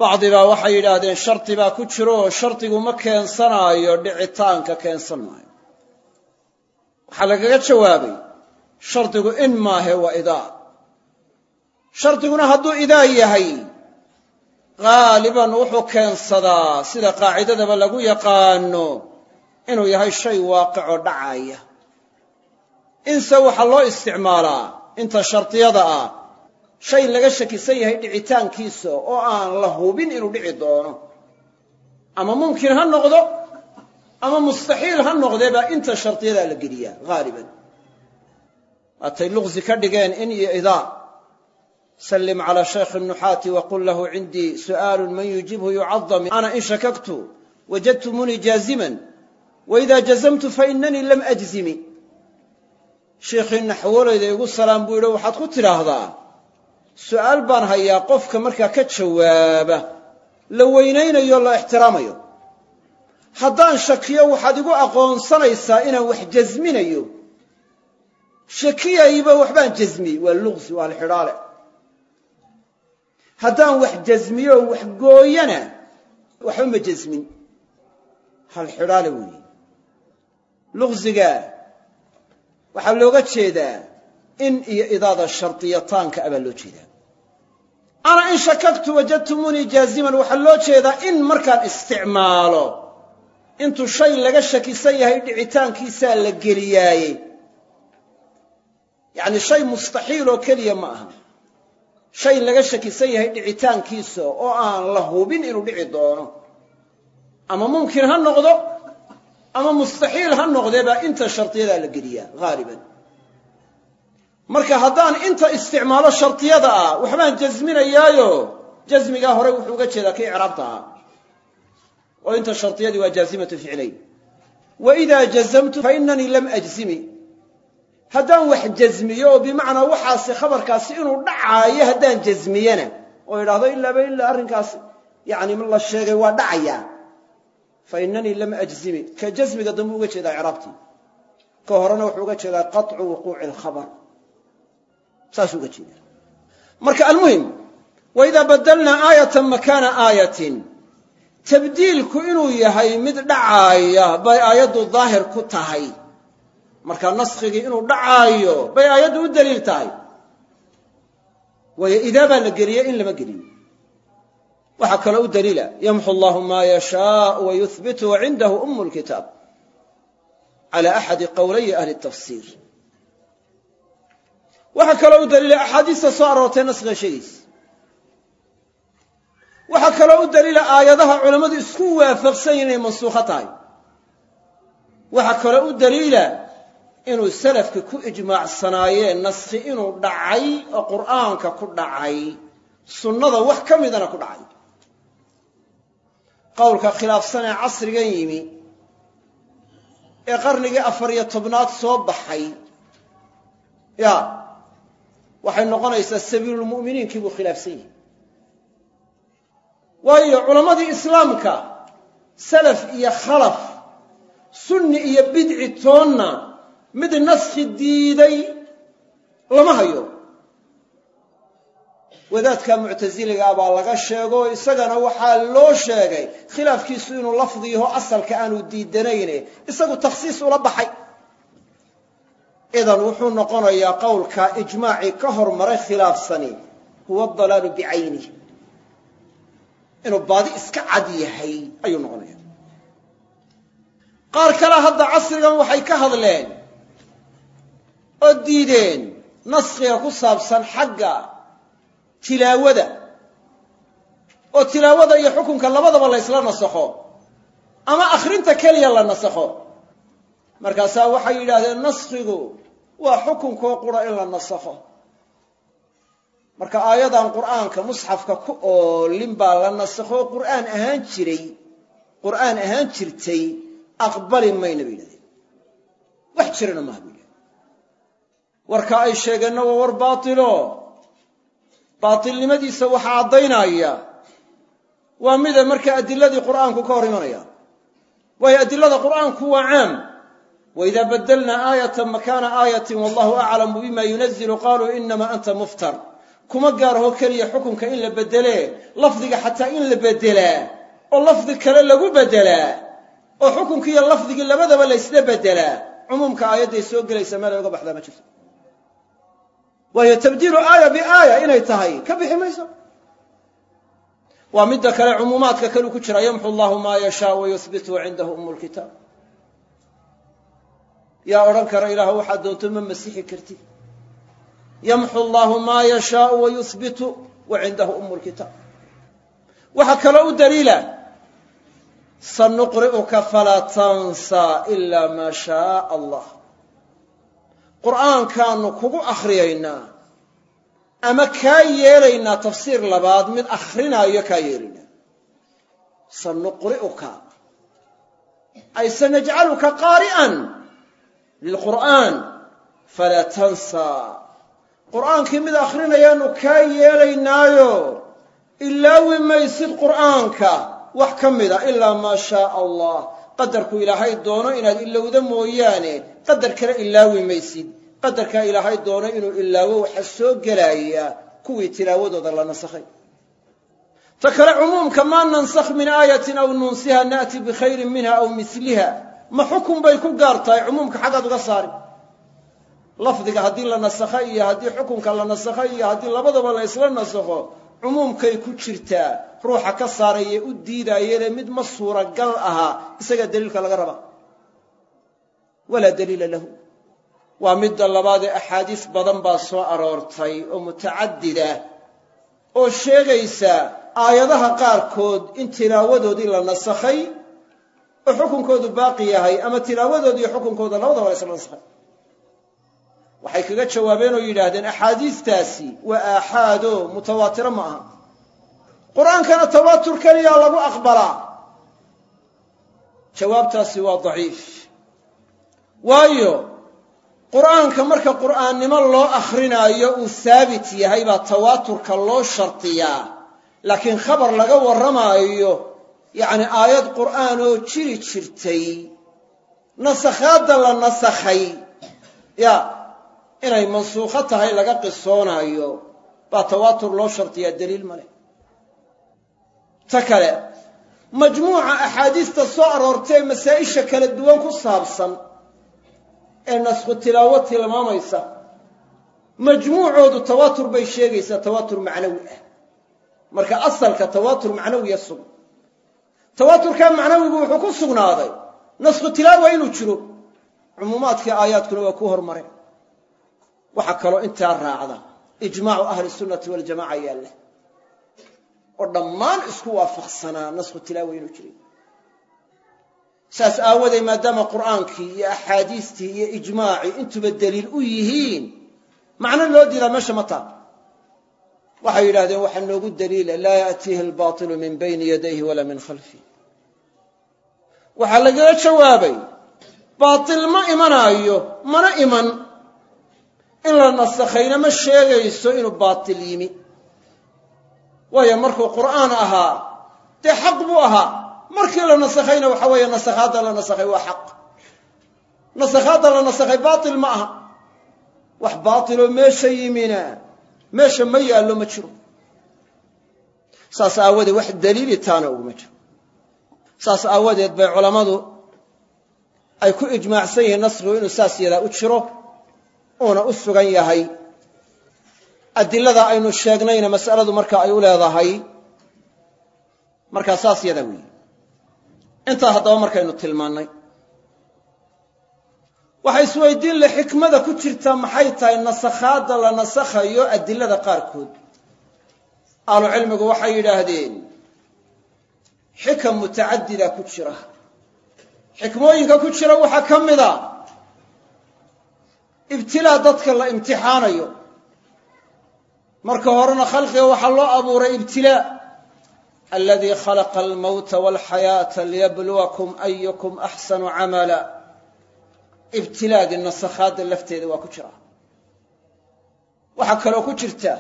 bacdi baa waxay yidhaahdeen shardi baa ku jiro oo shardigu ma keensanaayo dhicitaanka keensan maayo. Waxaa lagaga jawaabay shardigu in maahe waa idaa. Shardiguna hadduu idaa yahay qaaliban wuxuu keensadaa sida qaacidadaba lagu yaqaano inuu yahay shay waaqicoo dhacaya. Inse waxaa loo isticmaalaa inta shardiyada ah shay laga shakisan yahay dhicitaankiisa oo aan la hubin inuu dhici doono. Ama mumkin ha noqdo ama mustaxiil ha noqdee baa inta shardiyadaa la geliyaa haaliban waatay luqsi ka dhigeen in iyo idaa sallim calaa shaykhi nuxaati waqul lahu cindii su'aalu man yujibhu yucadam ana in shakaktu wajadtumunii jaaziman waida jazamtu fainanii lam ajzimi. Sheikhii naxwolayda igu salaam buu yidhi waxaad ku tidhaahdaa su'aal baan hayaa qofka markaa ka jawaaba la weynaynayo la ixtiraamayo. Haddaan shakiyo waxaad igu aqoonsanaysaa inaan wax jasminayo shakiyayba waxbaan jasmiyey waa luqsi waa alxidhaale haddaan wax jasmiyo wax gooyana waxba ma jasmin. Halxidhaale weeye. Luqsiga waxaa looga jeedaa in iyo idaada shardiyataanka a baa loo jeedaa. Ana in shakaktu wajadtumunii jaaziman waxaa loo jeedaa in markaan isticmaalo. Intuu shay laga shakisan yahay dhicitaankiisaa la geliyaaye yacni shay mustaxiil oo keliya ma aha shay laga shakisan yahay dhicitaankiisa oo aan la hubin inuu dhici doono. Ama mumkin ha noqdo ama mustaxiil ha noqdee baa inta shardiyadaa la geliyaa haaliban marka haddaan inta isticmaalo shardiyada ah waxbaan jasminayaayo jasmigaa hore wuxuu uga jeedaa kii icraabta ahaa oo inta shardiyadii waa jaazimatu ficlayn. Wa idaa jazamtu fa inanii lam ajzimi haddaan wax jasmiyo oo bimacnaa waxaasi khabarkaasi inuu dhacaayo haddaan jasmiyana oo idhaahdo ilaaba ilaa arrinkaasi. Yani la sheegay waa dhacayaa fa inanii lam ajzimi. Ka jasmiga dambe uga jeedaa icraabtii. Ka horena wuxuu uga jeedaa qaطcu wuquuci alkhabar saasuu uga jeeda marka almuhim waidaa badalnaa aayatan makaana aayatin tabdiilku inuu yahay mid dhacaaya bay aayaddu daahir ku tahay marka naskigii inuu dhacaayo bay aayaddu u daliil tahay. Waayo idaa baa la geliyey in lama gelin waxaa kaloo u daliila yamxu allahu maa yashaau wa yuhbitu wa cindahu umu lkitaab cala axadi qowlayi ahli tafsiir. Waxaa kaloo u daliila axaadiista soo aroortay naskiga sheegaysa waxaa kaloo u daliila aayadaha culammadu isku waafaqsan yihiin inay mansuukho tahay. Waxaa kaloo u daliila inuu salafki ku ijmaacsanaayeen naskhi inuu dhacay oo qur'aanka ku dhacay sunnada wax ka midana ku dhacay. Qowlka khilaafsan ee casrigan yimi ee qarnigii afariyo tobnaad soo baxay ya waxay noqonaysaa sabiilulmu'miniinkii buu khilaafsan yahay waayo culammadii islaamka salaf iyo khalaf sunni iyo bidci toonna mid naskhi diiday lama hayo. Wadaadka muctasiliga ah baa laga sheego isagana waxaa loo sheegay khilaafkiisu inuu lafdiyaho asalka aanu diidanayne isagu takhsiis ula baxay. Idan wuxuu noqonayaa qowlka ijmaacii ka hormaray khilaafsani huwa dalaalu bicaynih inuu baadi iska cad yahay ayuu noqonaya qaar kale hadda casrigan waxay ka hadleen diideen naskhiga ku saabsan xagga tilaawada. Oo tilaawada iyo xukunka labadaba la ysla nasakho. Ama akhrinta keliya la nasakho. Markaasaa waxay yidhaahdeen naskhigu waa xukunkoo qura in la nasakho. Marka aayadan qur'aanka musxafka ku oolin baa la nasakho qur'aan ahaan jiray qur'aan ahaan jirtay aqbali mayna bay yidhahdeen wax jirana maaha warka ay sheegeenna waa war baatilo. Baatilnimadiisa waxaa caddaynaya. Waa mida marka adiladii qur'aanku ka hor imanaya. Waayo adilada qur'aanku waa caam waidaa badelnaa aayatan makaana aayatin wallahu aclamu bima yunazilu qaluu inama anta muftar. Kuma gaaraho keliya xukunka in la bedelee lafdiga xataa in la bedelaa oo lafdi kale lagu bedelaa oo xukunkiiyo lafdigii labadaba la ysla bedelaa cumuumka aayadday soo gelaysa meel ay uga baxdaa ma jirto waayo tabdiilu aaya biaaya inay tahay. Ka bixi mayso. Waa midda kale cumuumaadka kalu ku jira yamxu allahu maa yashaa wa yuhbitu cindahu umu lkitaab yaa odhan kara ilaah waxaad doonto ma masixi kartid. Yamxu allahu maa yashaau wa yuhbitu wa cindahu umu lkitaab waxaa kaloo u daliila sanuqri'uka falaa tansaa ila maa shaaa allah qur'aankaanu kugu akhriyaynaa ama kaa yeelaynaa tafsiir labaad mid akrinaayo kaa yeelaynaa sanuqri'uka ay sanajcaluka qaari'an lilqur'aan. Falaa tansaa qur'aankii mid akhrinayaanu kaa yeelaynaayo ilaawi maysid qur'aanka. Wax ka mida ilaa maa shaaa allah qadarku ilaahay doono inaad ilowda mooyaane. Qadar kale ilaawi maysid. Qadarkaa ilaahay doono inuu ilaawo waxa soo gelaya kuwii tilaawadooda la nasakhay. Ta kale cumuumka maa nansakh min aayatin aw nunsiha na'ti bikhayrin minha aw miliha ma xukun bay ku gaar tahay cumuumka xaggaad uga saari lafdiga haddii la nasakho iyo haddii xukunka la nasakho iyo haddii labadaba la isla nasakho cumuumkay ku jirtaa ruuxa ka saarayee u diidaayele mid ma suuragal ahaa isagaa daliilka laga rabaa walaa daliila lahu. Waa midda labaadee axaadiis badan baa soo aroortay oo mutacadida oo sheegaysa aayadaha qaarkood in tilaawadoodii la nasakhay oo xukunkoodu baaqi yahay ama tilaawadoodi iyo xukunkooda labadaba la isla nasakhay waxay kaga jawaabeen oo yidhaahdeen axaadiistaasi waa aaxaado mutawaatiro ma aha. Qur'aankana tawaatur keliyaa lagu aqbalaa jawaabtaasi waa daciif. Waayo qur'aanka marka qur'aannimo loo akrinaayo uu haabit yahay baa tawaaturka loo shardiyaa laakiin khabar laga warramaayo yacni aayad qur'aan oo jiri jirtay nasakhaadda la nasakhay. Ya inay mansuukho tahay laga qisoonaayo baa tawaatur loo shardiyaa daliil male ta kale majmuuca axaadiista soo aroortay masaa'isha kala duwan ku saabsan ee nasku tilaawo tilmaamaysa majmuucoodu tawaatur bay sheegaysaa tawaatur macnawi ah. Marka asalka tawaatur macnawiya sug. Tawaaturkaa macnawigu wuxuu ku sugnaaday nasku tilaawa inuu jiro cumuumaadkii aayaadkuna waa ku hormareen waxaa kaloo intaa raacda ijmaacu ahli sunnati waljamaca yaalla oo dhammaan isku waafaqsanaa nasku tilaawa inuu jiray saas aawadeed maadaama qur'aankii iyo axaadiistii iyo ijmaacii intuba daliil u yihiin macno loo diidaa meesha ma taa waxay yidhahdeen waxaa noogu daliila laa ya'tiihi albaatilu min bayni yadayhi walaa min khalfih waxaa lagala jawaabay baatil ma imanaayo mana iman in la nasakhayna ma sheegayso inuu baatil yimi. Waayo markuu qur'aan ahaa dee xaq buu ahaa. Markii la nasakhayna waxa weeye nasakhaadda la nasakhay waa xaq. Nasakhaadda la nasakhay baatil ma aha. Wax baatiloo meesha yimina meesha ma yaallo ma jiro. Saas aawadeed wax daliili taana uguma jiro. Saas aawadeed bay culammadu ay ku ijmaacsan yihiin nasrigu inuu saas yadaa u jiro uuna u sugan yahay. Adilada aynu sheegnayna mas'aladu marka ay u leedahay markaa saas yadaa weeye intaa haddaba markaynu tilmaannay. Waxaa isweydiin leh xikmada ku jirta maxay tahay nasakhaadda la nasakhayo adilada qaarkood. Ahlucilmigu waxay yidhaahdeen xikam mutacadida ku jira. Xikmooyinka ku jira waxaa ka mida ibtilaa dadka la imtixaanayo. Marka horena khalqiga waxaa loo abuuray ibtilaa. Aladii khalaqa almowta walxayaata liyabluwakum ayukum axsanu camala. Ibtilaagii nasakhaadda lafteeda waa ku jira. Waxaa kaloo ku jirta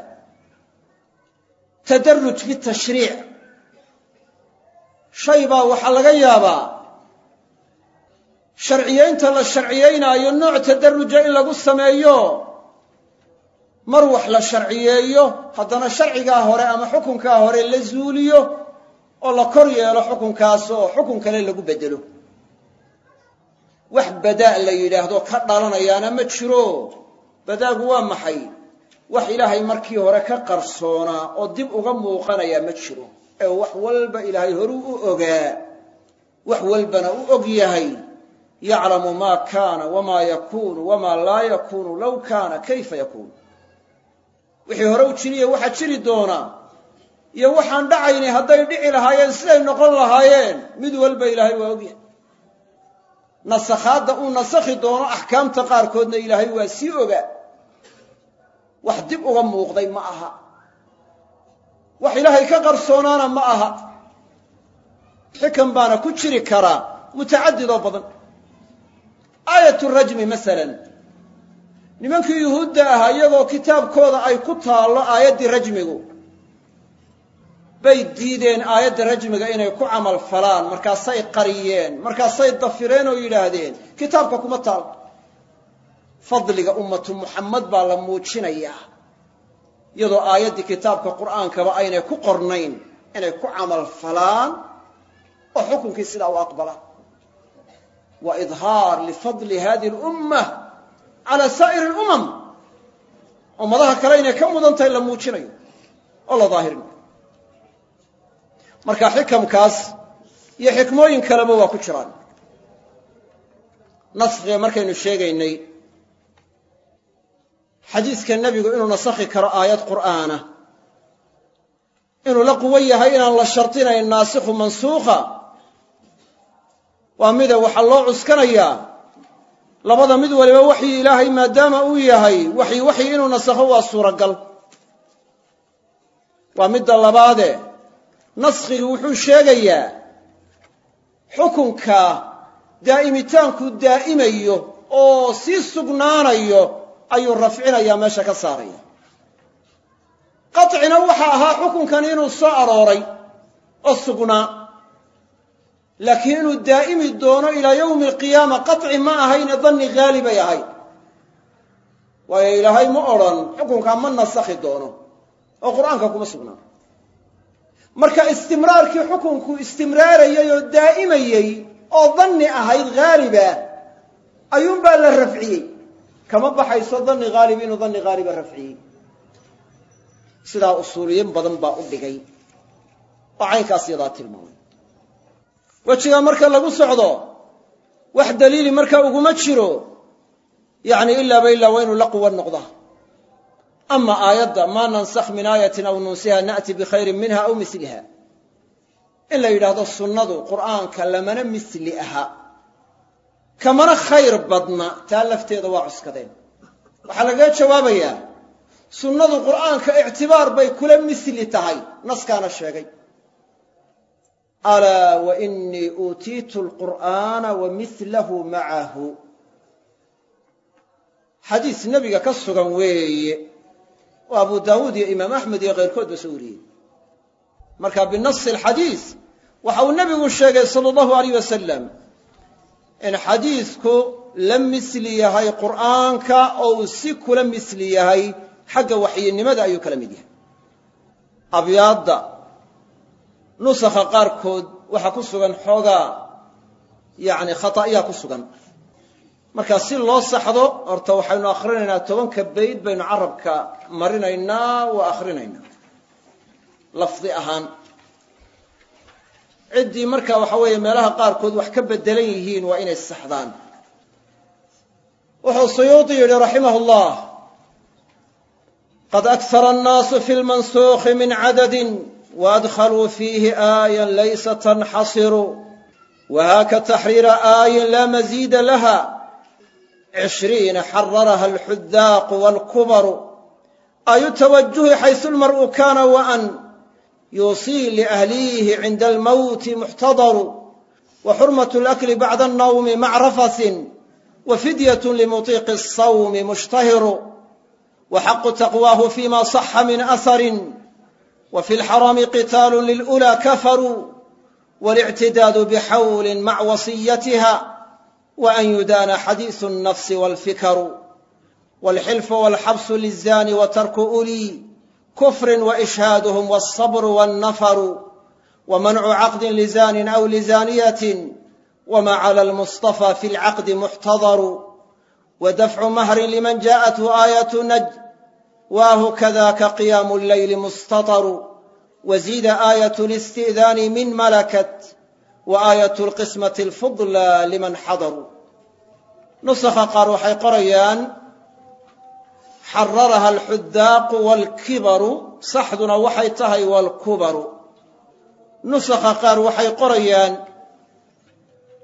tadaruj bitashriic shay baa waxaa laga yaabaa sharciyeynta la sharciyeynaayo nooc tadaruja in lagu sameeyo. Mar wax la sharciyeeyo haddana sharcigaa hore ama xukunkaa hore la zuuliyo oo la kor yeelo xukunkaas oo xukun kale lagu beddelo. Wax badaa la yidhaahdo ka dhalanayaana ma jiro. Badaagu waa maxay? Wax ilaahay markii hore ka qarsoonaa oo dib uga muuqanayaa ma jiro. Ee wax walba ilaahay horuu u ogaa. Wax walbana u og yahay yaclamu maa kaana wamaa yakuunu wamaa laa yakuunu low kaana kayfa yakuunu wixii hore u jiriya waxaa jiri doonaa iyo waxaan dhacayni hadday dhici lahaayeen siday noqon lahaayeen mid walba ilaahay waa ogyahay nasakhaadda uu nasakhi doono axkaamta qaarkoodna ilaahay waa sii ogaa wax dib uga muuqday ma aha wax ilaahay ka qarsoonaana ma aha xikam baana ku jiri karaa mutacadid badan aayatu rajmi masalan. Nimankii yuhuudda ahaa iyagoo kitaabkooda ay ku taallo aayaddii rajmigu bay diideen aayadda rajmiga inay ku camal falaan markaasay qariyeen markaasay dafireen oo yidhaahdeen kitaabka kuma taal. Fadliga ummatu muxamed baa la muujinayaa iyadoo aayaddii kitaabka qur'aankaba aynay ku qornayn inay ku camal falaan oo xukunkii sidaa u aqbalaan wa idhaar lifadli hadihi lumma cala saa'iri alumam. Ummadaha kale inay ka mudan tahay la muujinayo oo la daahirinayo. Marka xikamkaas iyo xikmooyin kaleba waa ku jiraan. Naskhiga markaynu sheegaynay xadiiska nebigu inuu nasakhi karo aayad qur'aana inuu la quwo yahay inaan la shardinayn naasikhu mansuukha waa mida waxaa loo cuskanayaa. Labada mid waliba waxyi ilaahay maadaama uu yahay waxyi waxyi inuu nasakho waa suuragal. Waa midda labaade. Naskhigu wuxuu sheegayaa xukunka daa'imitaanku daa'imayo oo sii sugnaanayo ayuu rafcinayaa meesha ka saaraya. Qacina waxa ahaa xukunkan inuu soo arooray oo sugnaa laakiin inuu daa'imi doono ilaa yowmi alqiyaama qaci ma ahayne danni haalibay ahayd. Waayo ilaahay ma odhan xukunkaa ma nasakhi doono. Oo qur'aanka kuma sugnaa. Marka istimraarkii xukunku istimraarayay oo daa'imayey oo danni ahayd haaliba ayuunbaa la rafciyey. Kama baxayso danni haalib inuu danni haaliba rafciyey. Sidaa usuuliyin badan baa u dhigay. Oo caynkaas yadaa tilmaamay wejigaa marka lagu socdo wax daliili marka uguma jiro yacni ilaaba ilaa waa inuu la quwa noqdaa. Ama aayadda maa nansakh min aayatin aw nunsiha na'ti bikhayrin minha aw misliha. In la yidhaahdo sunnadu qur'aanka lamana misli aha. Kamana khayr badna taa lafteeda waa cuskadeen waxaa lagaga jawaabayaa sunnadu qur'aanka ictibaar bay kula misli tahay naskaana sheegay alaa wa inii uutiitu alqur'aana wa milahu macahu xadiis nebiga ka sugan weeye oo abu daawuud iyo imaam axmed iyo keyrkoodba soo wariyey marka binasi alxadiis waxa uu nebigu sheegay sala allahu alayh wasalam in xadiisku la misli yahay qur'aanka oo uu si kula misli yahay xagga waxyinimada ayuu kala mid yahay nusakha qaarkood waxaa ku sugan xoogaa yacni khata'yaa ku sugan. Marka si loo saxdo horta waxaynu akhrinaynaa tobanka bayd baynu carabka marinaynaa waa akhrinaynaa lafdi ahaan. Ciddii marka waxa weeye meelaha qaarkood wax ka bedelan yihiin waa inay saxdaan. Wuxuu suyuudi yidhi raximah llah qad akhara annaasu fi lmansuukhi min cadadin waadkhaluu fiihi aayan laysa tanxasiru wahaaka taxriira aayin laa maziida laha cishriina xararaha alxudaaqu waalkubaru ayu tawajuhi xaysu lmar'u kaana waan yuusii liahliihi cinda almawti muxtadaru wa xurmatu alakli bacda annawmi mac rafasin wa fidyatun limutiiqi asawmi mushtahiru wa xaqu taqwaahu fima saxa min aharin wa fi lxarami qitaalu lilulaa kafaruu walictidaadu bixawlin mac wasiyatiha wa an yudaana xadiisu nnafsi walfikaru walxilfu walxabsu lizaani wa tarku ulii kufrin wa ishhaaduhum walsabru walnafaru wa mancu caqdin lizaanin aw lizaaniyatin wma cla almustafa fi lcaqdi muxtadaru wa dafcu mahrin liman jaaءathu aayatu najd wahu kadaka qiyaamu leyli mustataru waziida aayat listi'daani min malakat wa aayat lqismati alfudla liman xadaruu nusakha qaar waxay qorayaan xararaha alxudaaqu waalkibaru saxduna waxay tahay waalkubaru nusakha qaar waxay qorayaan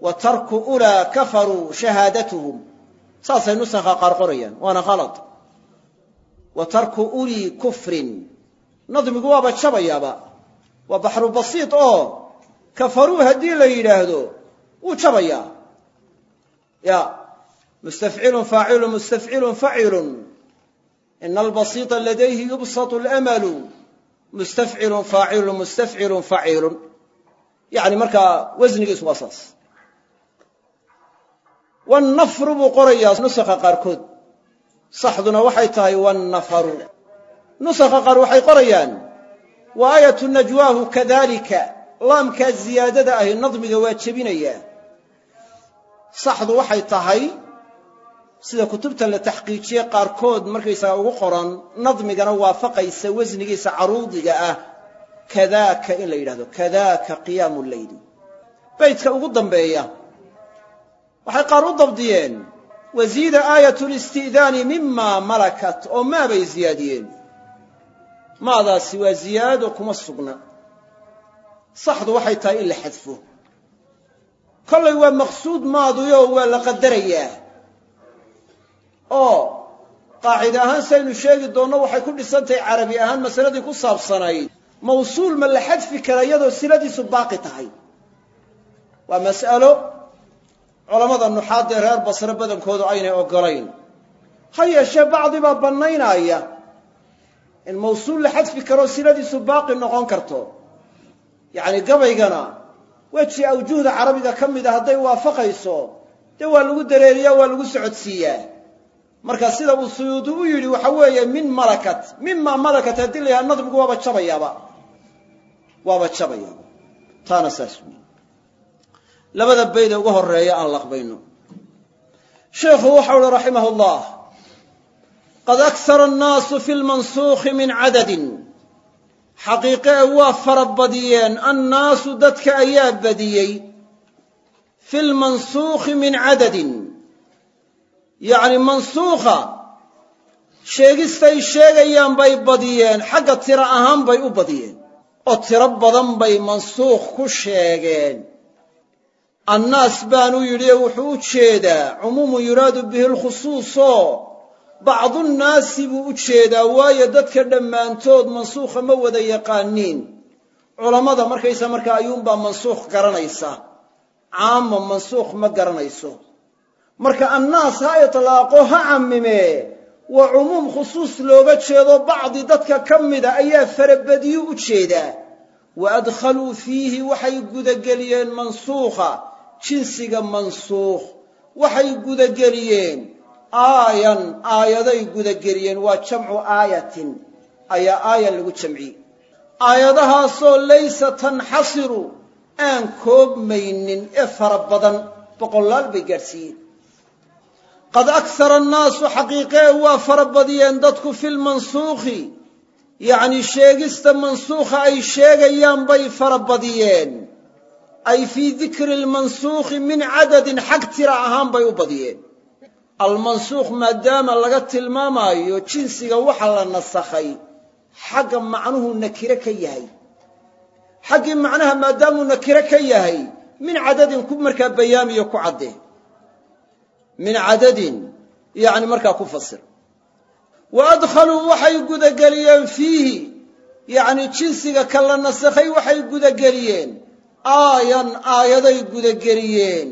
wa tarku ulaa kafaruu shahaadatuhum saasay nusakha qaar qorayaan waana halad wa tarku ulii kufrin. Nadmigu waaba jabayaaba. Waa baxru basiid oo kafaruu haddii la yidhaahdo wuu jabayaa. Ya mustafcilun faacilun mustafcilun facilun ina albasiita ladayhi yubsatu lamalu mustafcilun faacilun mustafcilun facilun yani markaa wasnigiisu waa saas. Wannafru buu qorayaa nusakha qaarkood saxduna waxay tahay wannafaru. Nusakha qaar waxay qorayaan wa aayatu najwaahu kadalika laamkaa ziyaadada ahi nadmiga waa jebinayaa saxdu waxay tahay sida kutubta la taxqiijiye qaarkood markaysaga ugu qoran nadmigana waafaqaysa wasnigiisa caruudiga ah. Kadaaka in la yidhahdo kadaaka qiyaamu leyli. Baydka ugu dambeeya waxay qaar u dabdiyeen waziida aayat listi'daani mima malakat oo maabay ziyaadiyeen? Maadaasi waa ziyaado kuma sugna. Saxdu waxay tahay in la xadfo. Kollay waa maqsuud maaduyo waa la qadarayaa. Oo qaacida ahaan saynu sheegi doonno waxay ku dhisantahay carabi ahaan masaladii ku saabsanayd. Mawsuul ma la xadfi kara iyadoo siladiisu baaqi tahay. Waa mas'alo culammada nuxaadda ee reer basre badankoodu aynay oggolayn. Ha yeeshee bacdi baa bannaynaya in mawsuul la xadfi karoo siladiisu baaqi noqon karto. Yacni gabaygana weji awjuhda carabiga ka mida hadday waafaqayso dee waa lagu dareeriyaa waa lagu socodsiiyaa. Marka sida uu suyuudi u yidhi waxa weeye min malakat mima malakat haddii la yidhaha nadmigu waaba jabayaaba. Waaba jabayaaba. Taana saas wey labada bayd ee ugu horreeya aan laqbayno. Sheikhu waxau uhi raximah llah qad akhara annaasu fi lmansuukhi min cadadin. Xaqiiqe ee waa fara badiyeen. Annaasu dadka ayaa badiyey fi lmansuukhi min cadadin. Yacni mansuukha sheegistay sheegayaan bay badiyeen. Xagga tiro ahaan bay u badiyeen. Oo tiro badan bay mansuukh ku sheegeen annaas baanuu yidhi wuxuu u jeedaa cumuumun yuraadu bihi lkhusuusoo bacdunnaasi buu u jeedaa waayo dadka dhammaantood mansuukha ma wada yaqaaniin culammada markaysa markaa ayuunbaa mansuukh garanaysa caama mansuukh ma garanayso marka annaas ha itlaaqo ha cammimee waa cumuum khusuus looga jeedo bacdi dadka ka mida ayaa farabadiyu u jeedaa wa adkhaluu fiihi waxay gudageliyeen mansuukha jinsiga mansuukh waxay gudageliyeen. Aayan aayaday gudageliyeen waa jamcu aayatin. Ayaa aaya lagu jamciyey aayadahaasoo laysa tanxasiru aan koobmaynin ee fara badan. Boqolaal bay gaadhsiiyeen. Qad akhara annaasu xaqiiqee waa fara badiyeen dadku fi lmansuukhi yacni sheegista mansuukha ay sheegayaan bay fara badiyeen ay fii dikri lmansuukhi min cadadin xag tira ahaan bay u badiyeen. Almansuukh maadaama laga tilmaamaayo jinsiga waxa la nasakhay xagga macnuhu nakire ka yahay. Xaggii macnaha maadaamuu nakire ka yahay min cadadin ku markaa bayaamiyo ku caddee. Min cadadin yacni markaa ku fasir. Wa adkhaluu waxay gudageliyeen fiihi yacni jinsiga ka la nasakhay waxay gudageliyeen aayan aayaday gudageliyeen.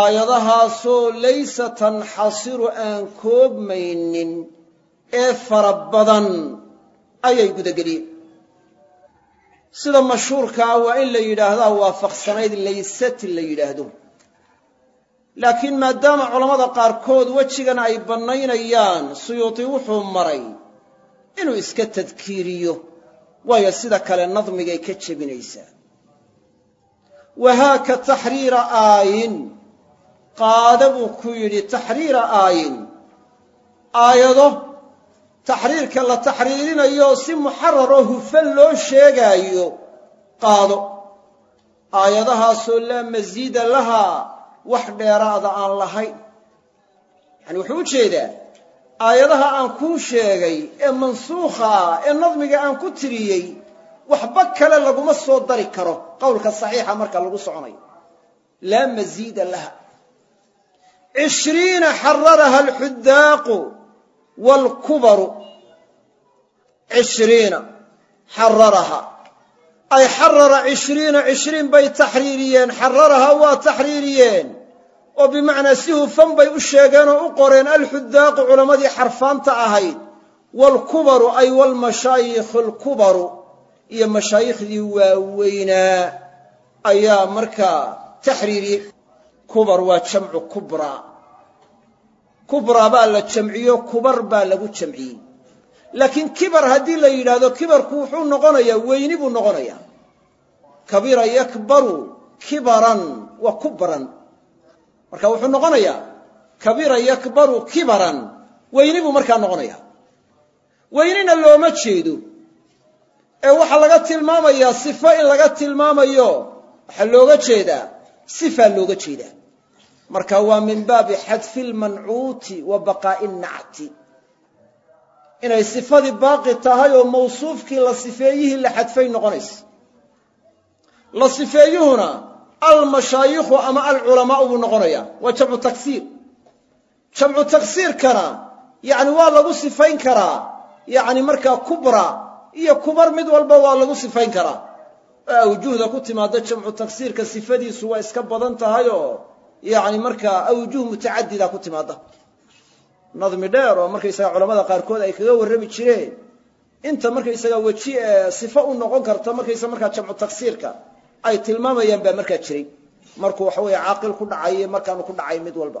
Aayadahaasoo laysa tanxasiru aan koobmaynin ee fara badan ayay gudageliyeen. Sida mashhuurkaa waa in la yidhaahdaa waafaqsanayd laysat la yidhaahdo. Laakiin maadaama culammada qaarkood wejigan ay bannaynayaan suyuudi wuxuu maray inuu iska tadkiiriyo waayo sida kale nadmigay ka jebinaysaa wahaaka taxriira aayin qaada buu ku yidhi taxriira aayin aayado taxriirka la taxriirinayo si muxararoo hufan loo sheegaayo qaado aayadahaasoo laa masiida lahaa wax dheeraada aan lahayn yacani wuxuu u jeedaa aayadaha aan kuu sheegay ee mansuukha ah ee nadmiga aan ku tiriyey waxba kale laguma soo dari karo. Qowlka saxiixa marka lagu soconayo. Laa masiida laha. Cishriina xararaha alxudaaqu waalkubaru cishriina xararaha. Ay xarara cishriina cishriin bay taxriiriyeen. Xararaha waa taxriiriyeen. Oo bimacnaa si hufan bay u sheegeen oo u qoreen alxudaaqu culammadii xarfaanta ahayd. Waalkubaru ay waalmashaayikhu alkubaru iyo mashaayikhdii waaweynaa ayaa markaa taxriiriyey kubar waa jamcu kubraa kubraa baa la jamciyo kubar baa lagu jamciyey laakiin kibar haddii la yidhaahdo kibarku wuxuu noqonayaa weyni buu noqonayaa kabira yakbaru kibaran waa kubran. Marka wuxuu noqonayaa kabira yakbaru kibaran weyni buu markaa noqonayaa weynina looma jeedo ee waxaa laga tilmaamayaa sifo in laga tilmaamayo waxaa looga jeedaa sifaa looga jeedaa. Marka waa min baabi xadfi lmancuuti wa baqaa'i nacti inay sifadii baaqi tahay oo mawsuufkii la sifeeyihii la xadfay noqonaysa. La sifeeyuhuna almashaayikhu ama alculamaau buu noqonayaa. Waa jamcu taksiir. Jamcu taksiirkana yacni waa lagu sifayn karaa yacni markaa kubra iyo kubar mid walba waa lagu sifayn karaa. Oo awjuhda ku timaada jamcu taksiirka sifadiisu waa iska badan tahay oo yacni markaa awjuh mutacadida ku timaada nadmi dheer oo markaysaga culamada qaarkood ay kaga warrami jireen inta markaysaga weji ee sifo u noqon karta markaysa markaa jamcu taksiirka ay tilmaamayaan baa markaa jiray. Markuu waxa weeye caaqil ku dhacay markaanu ku dhacay mid walba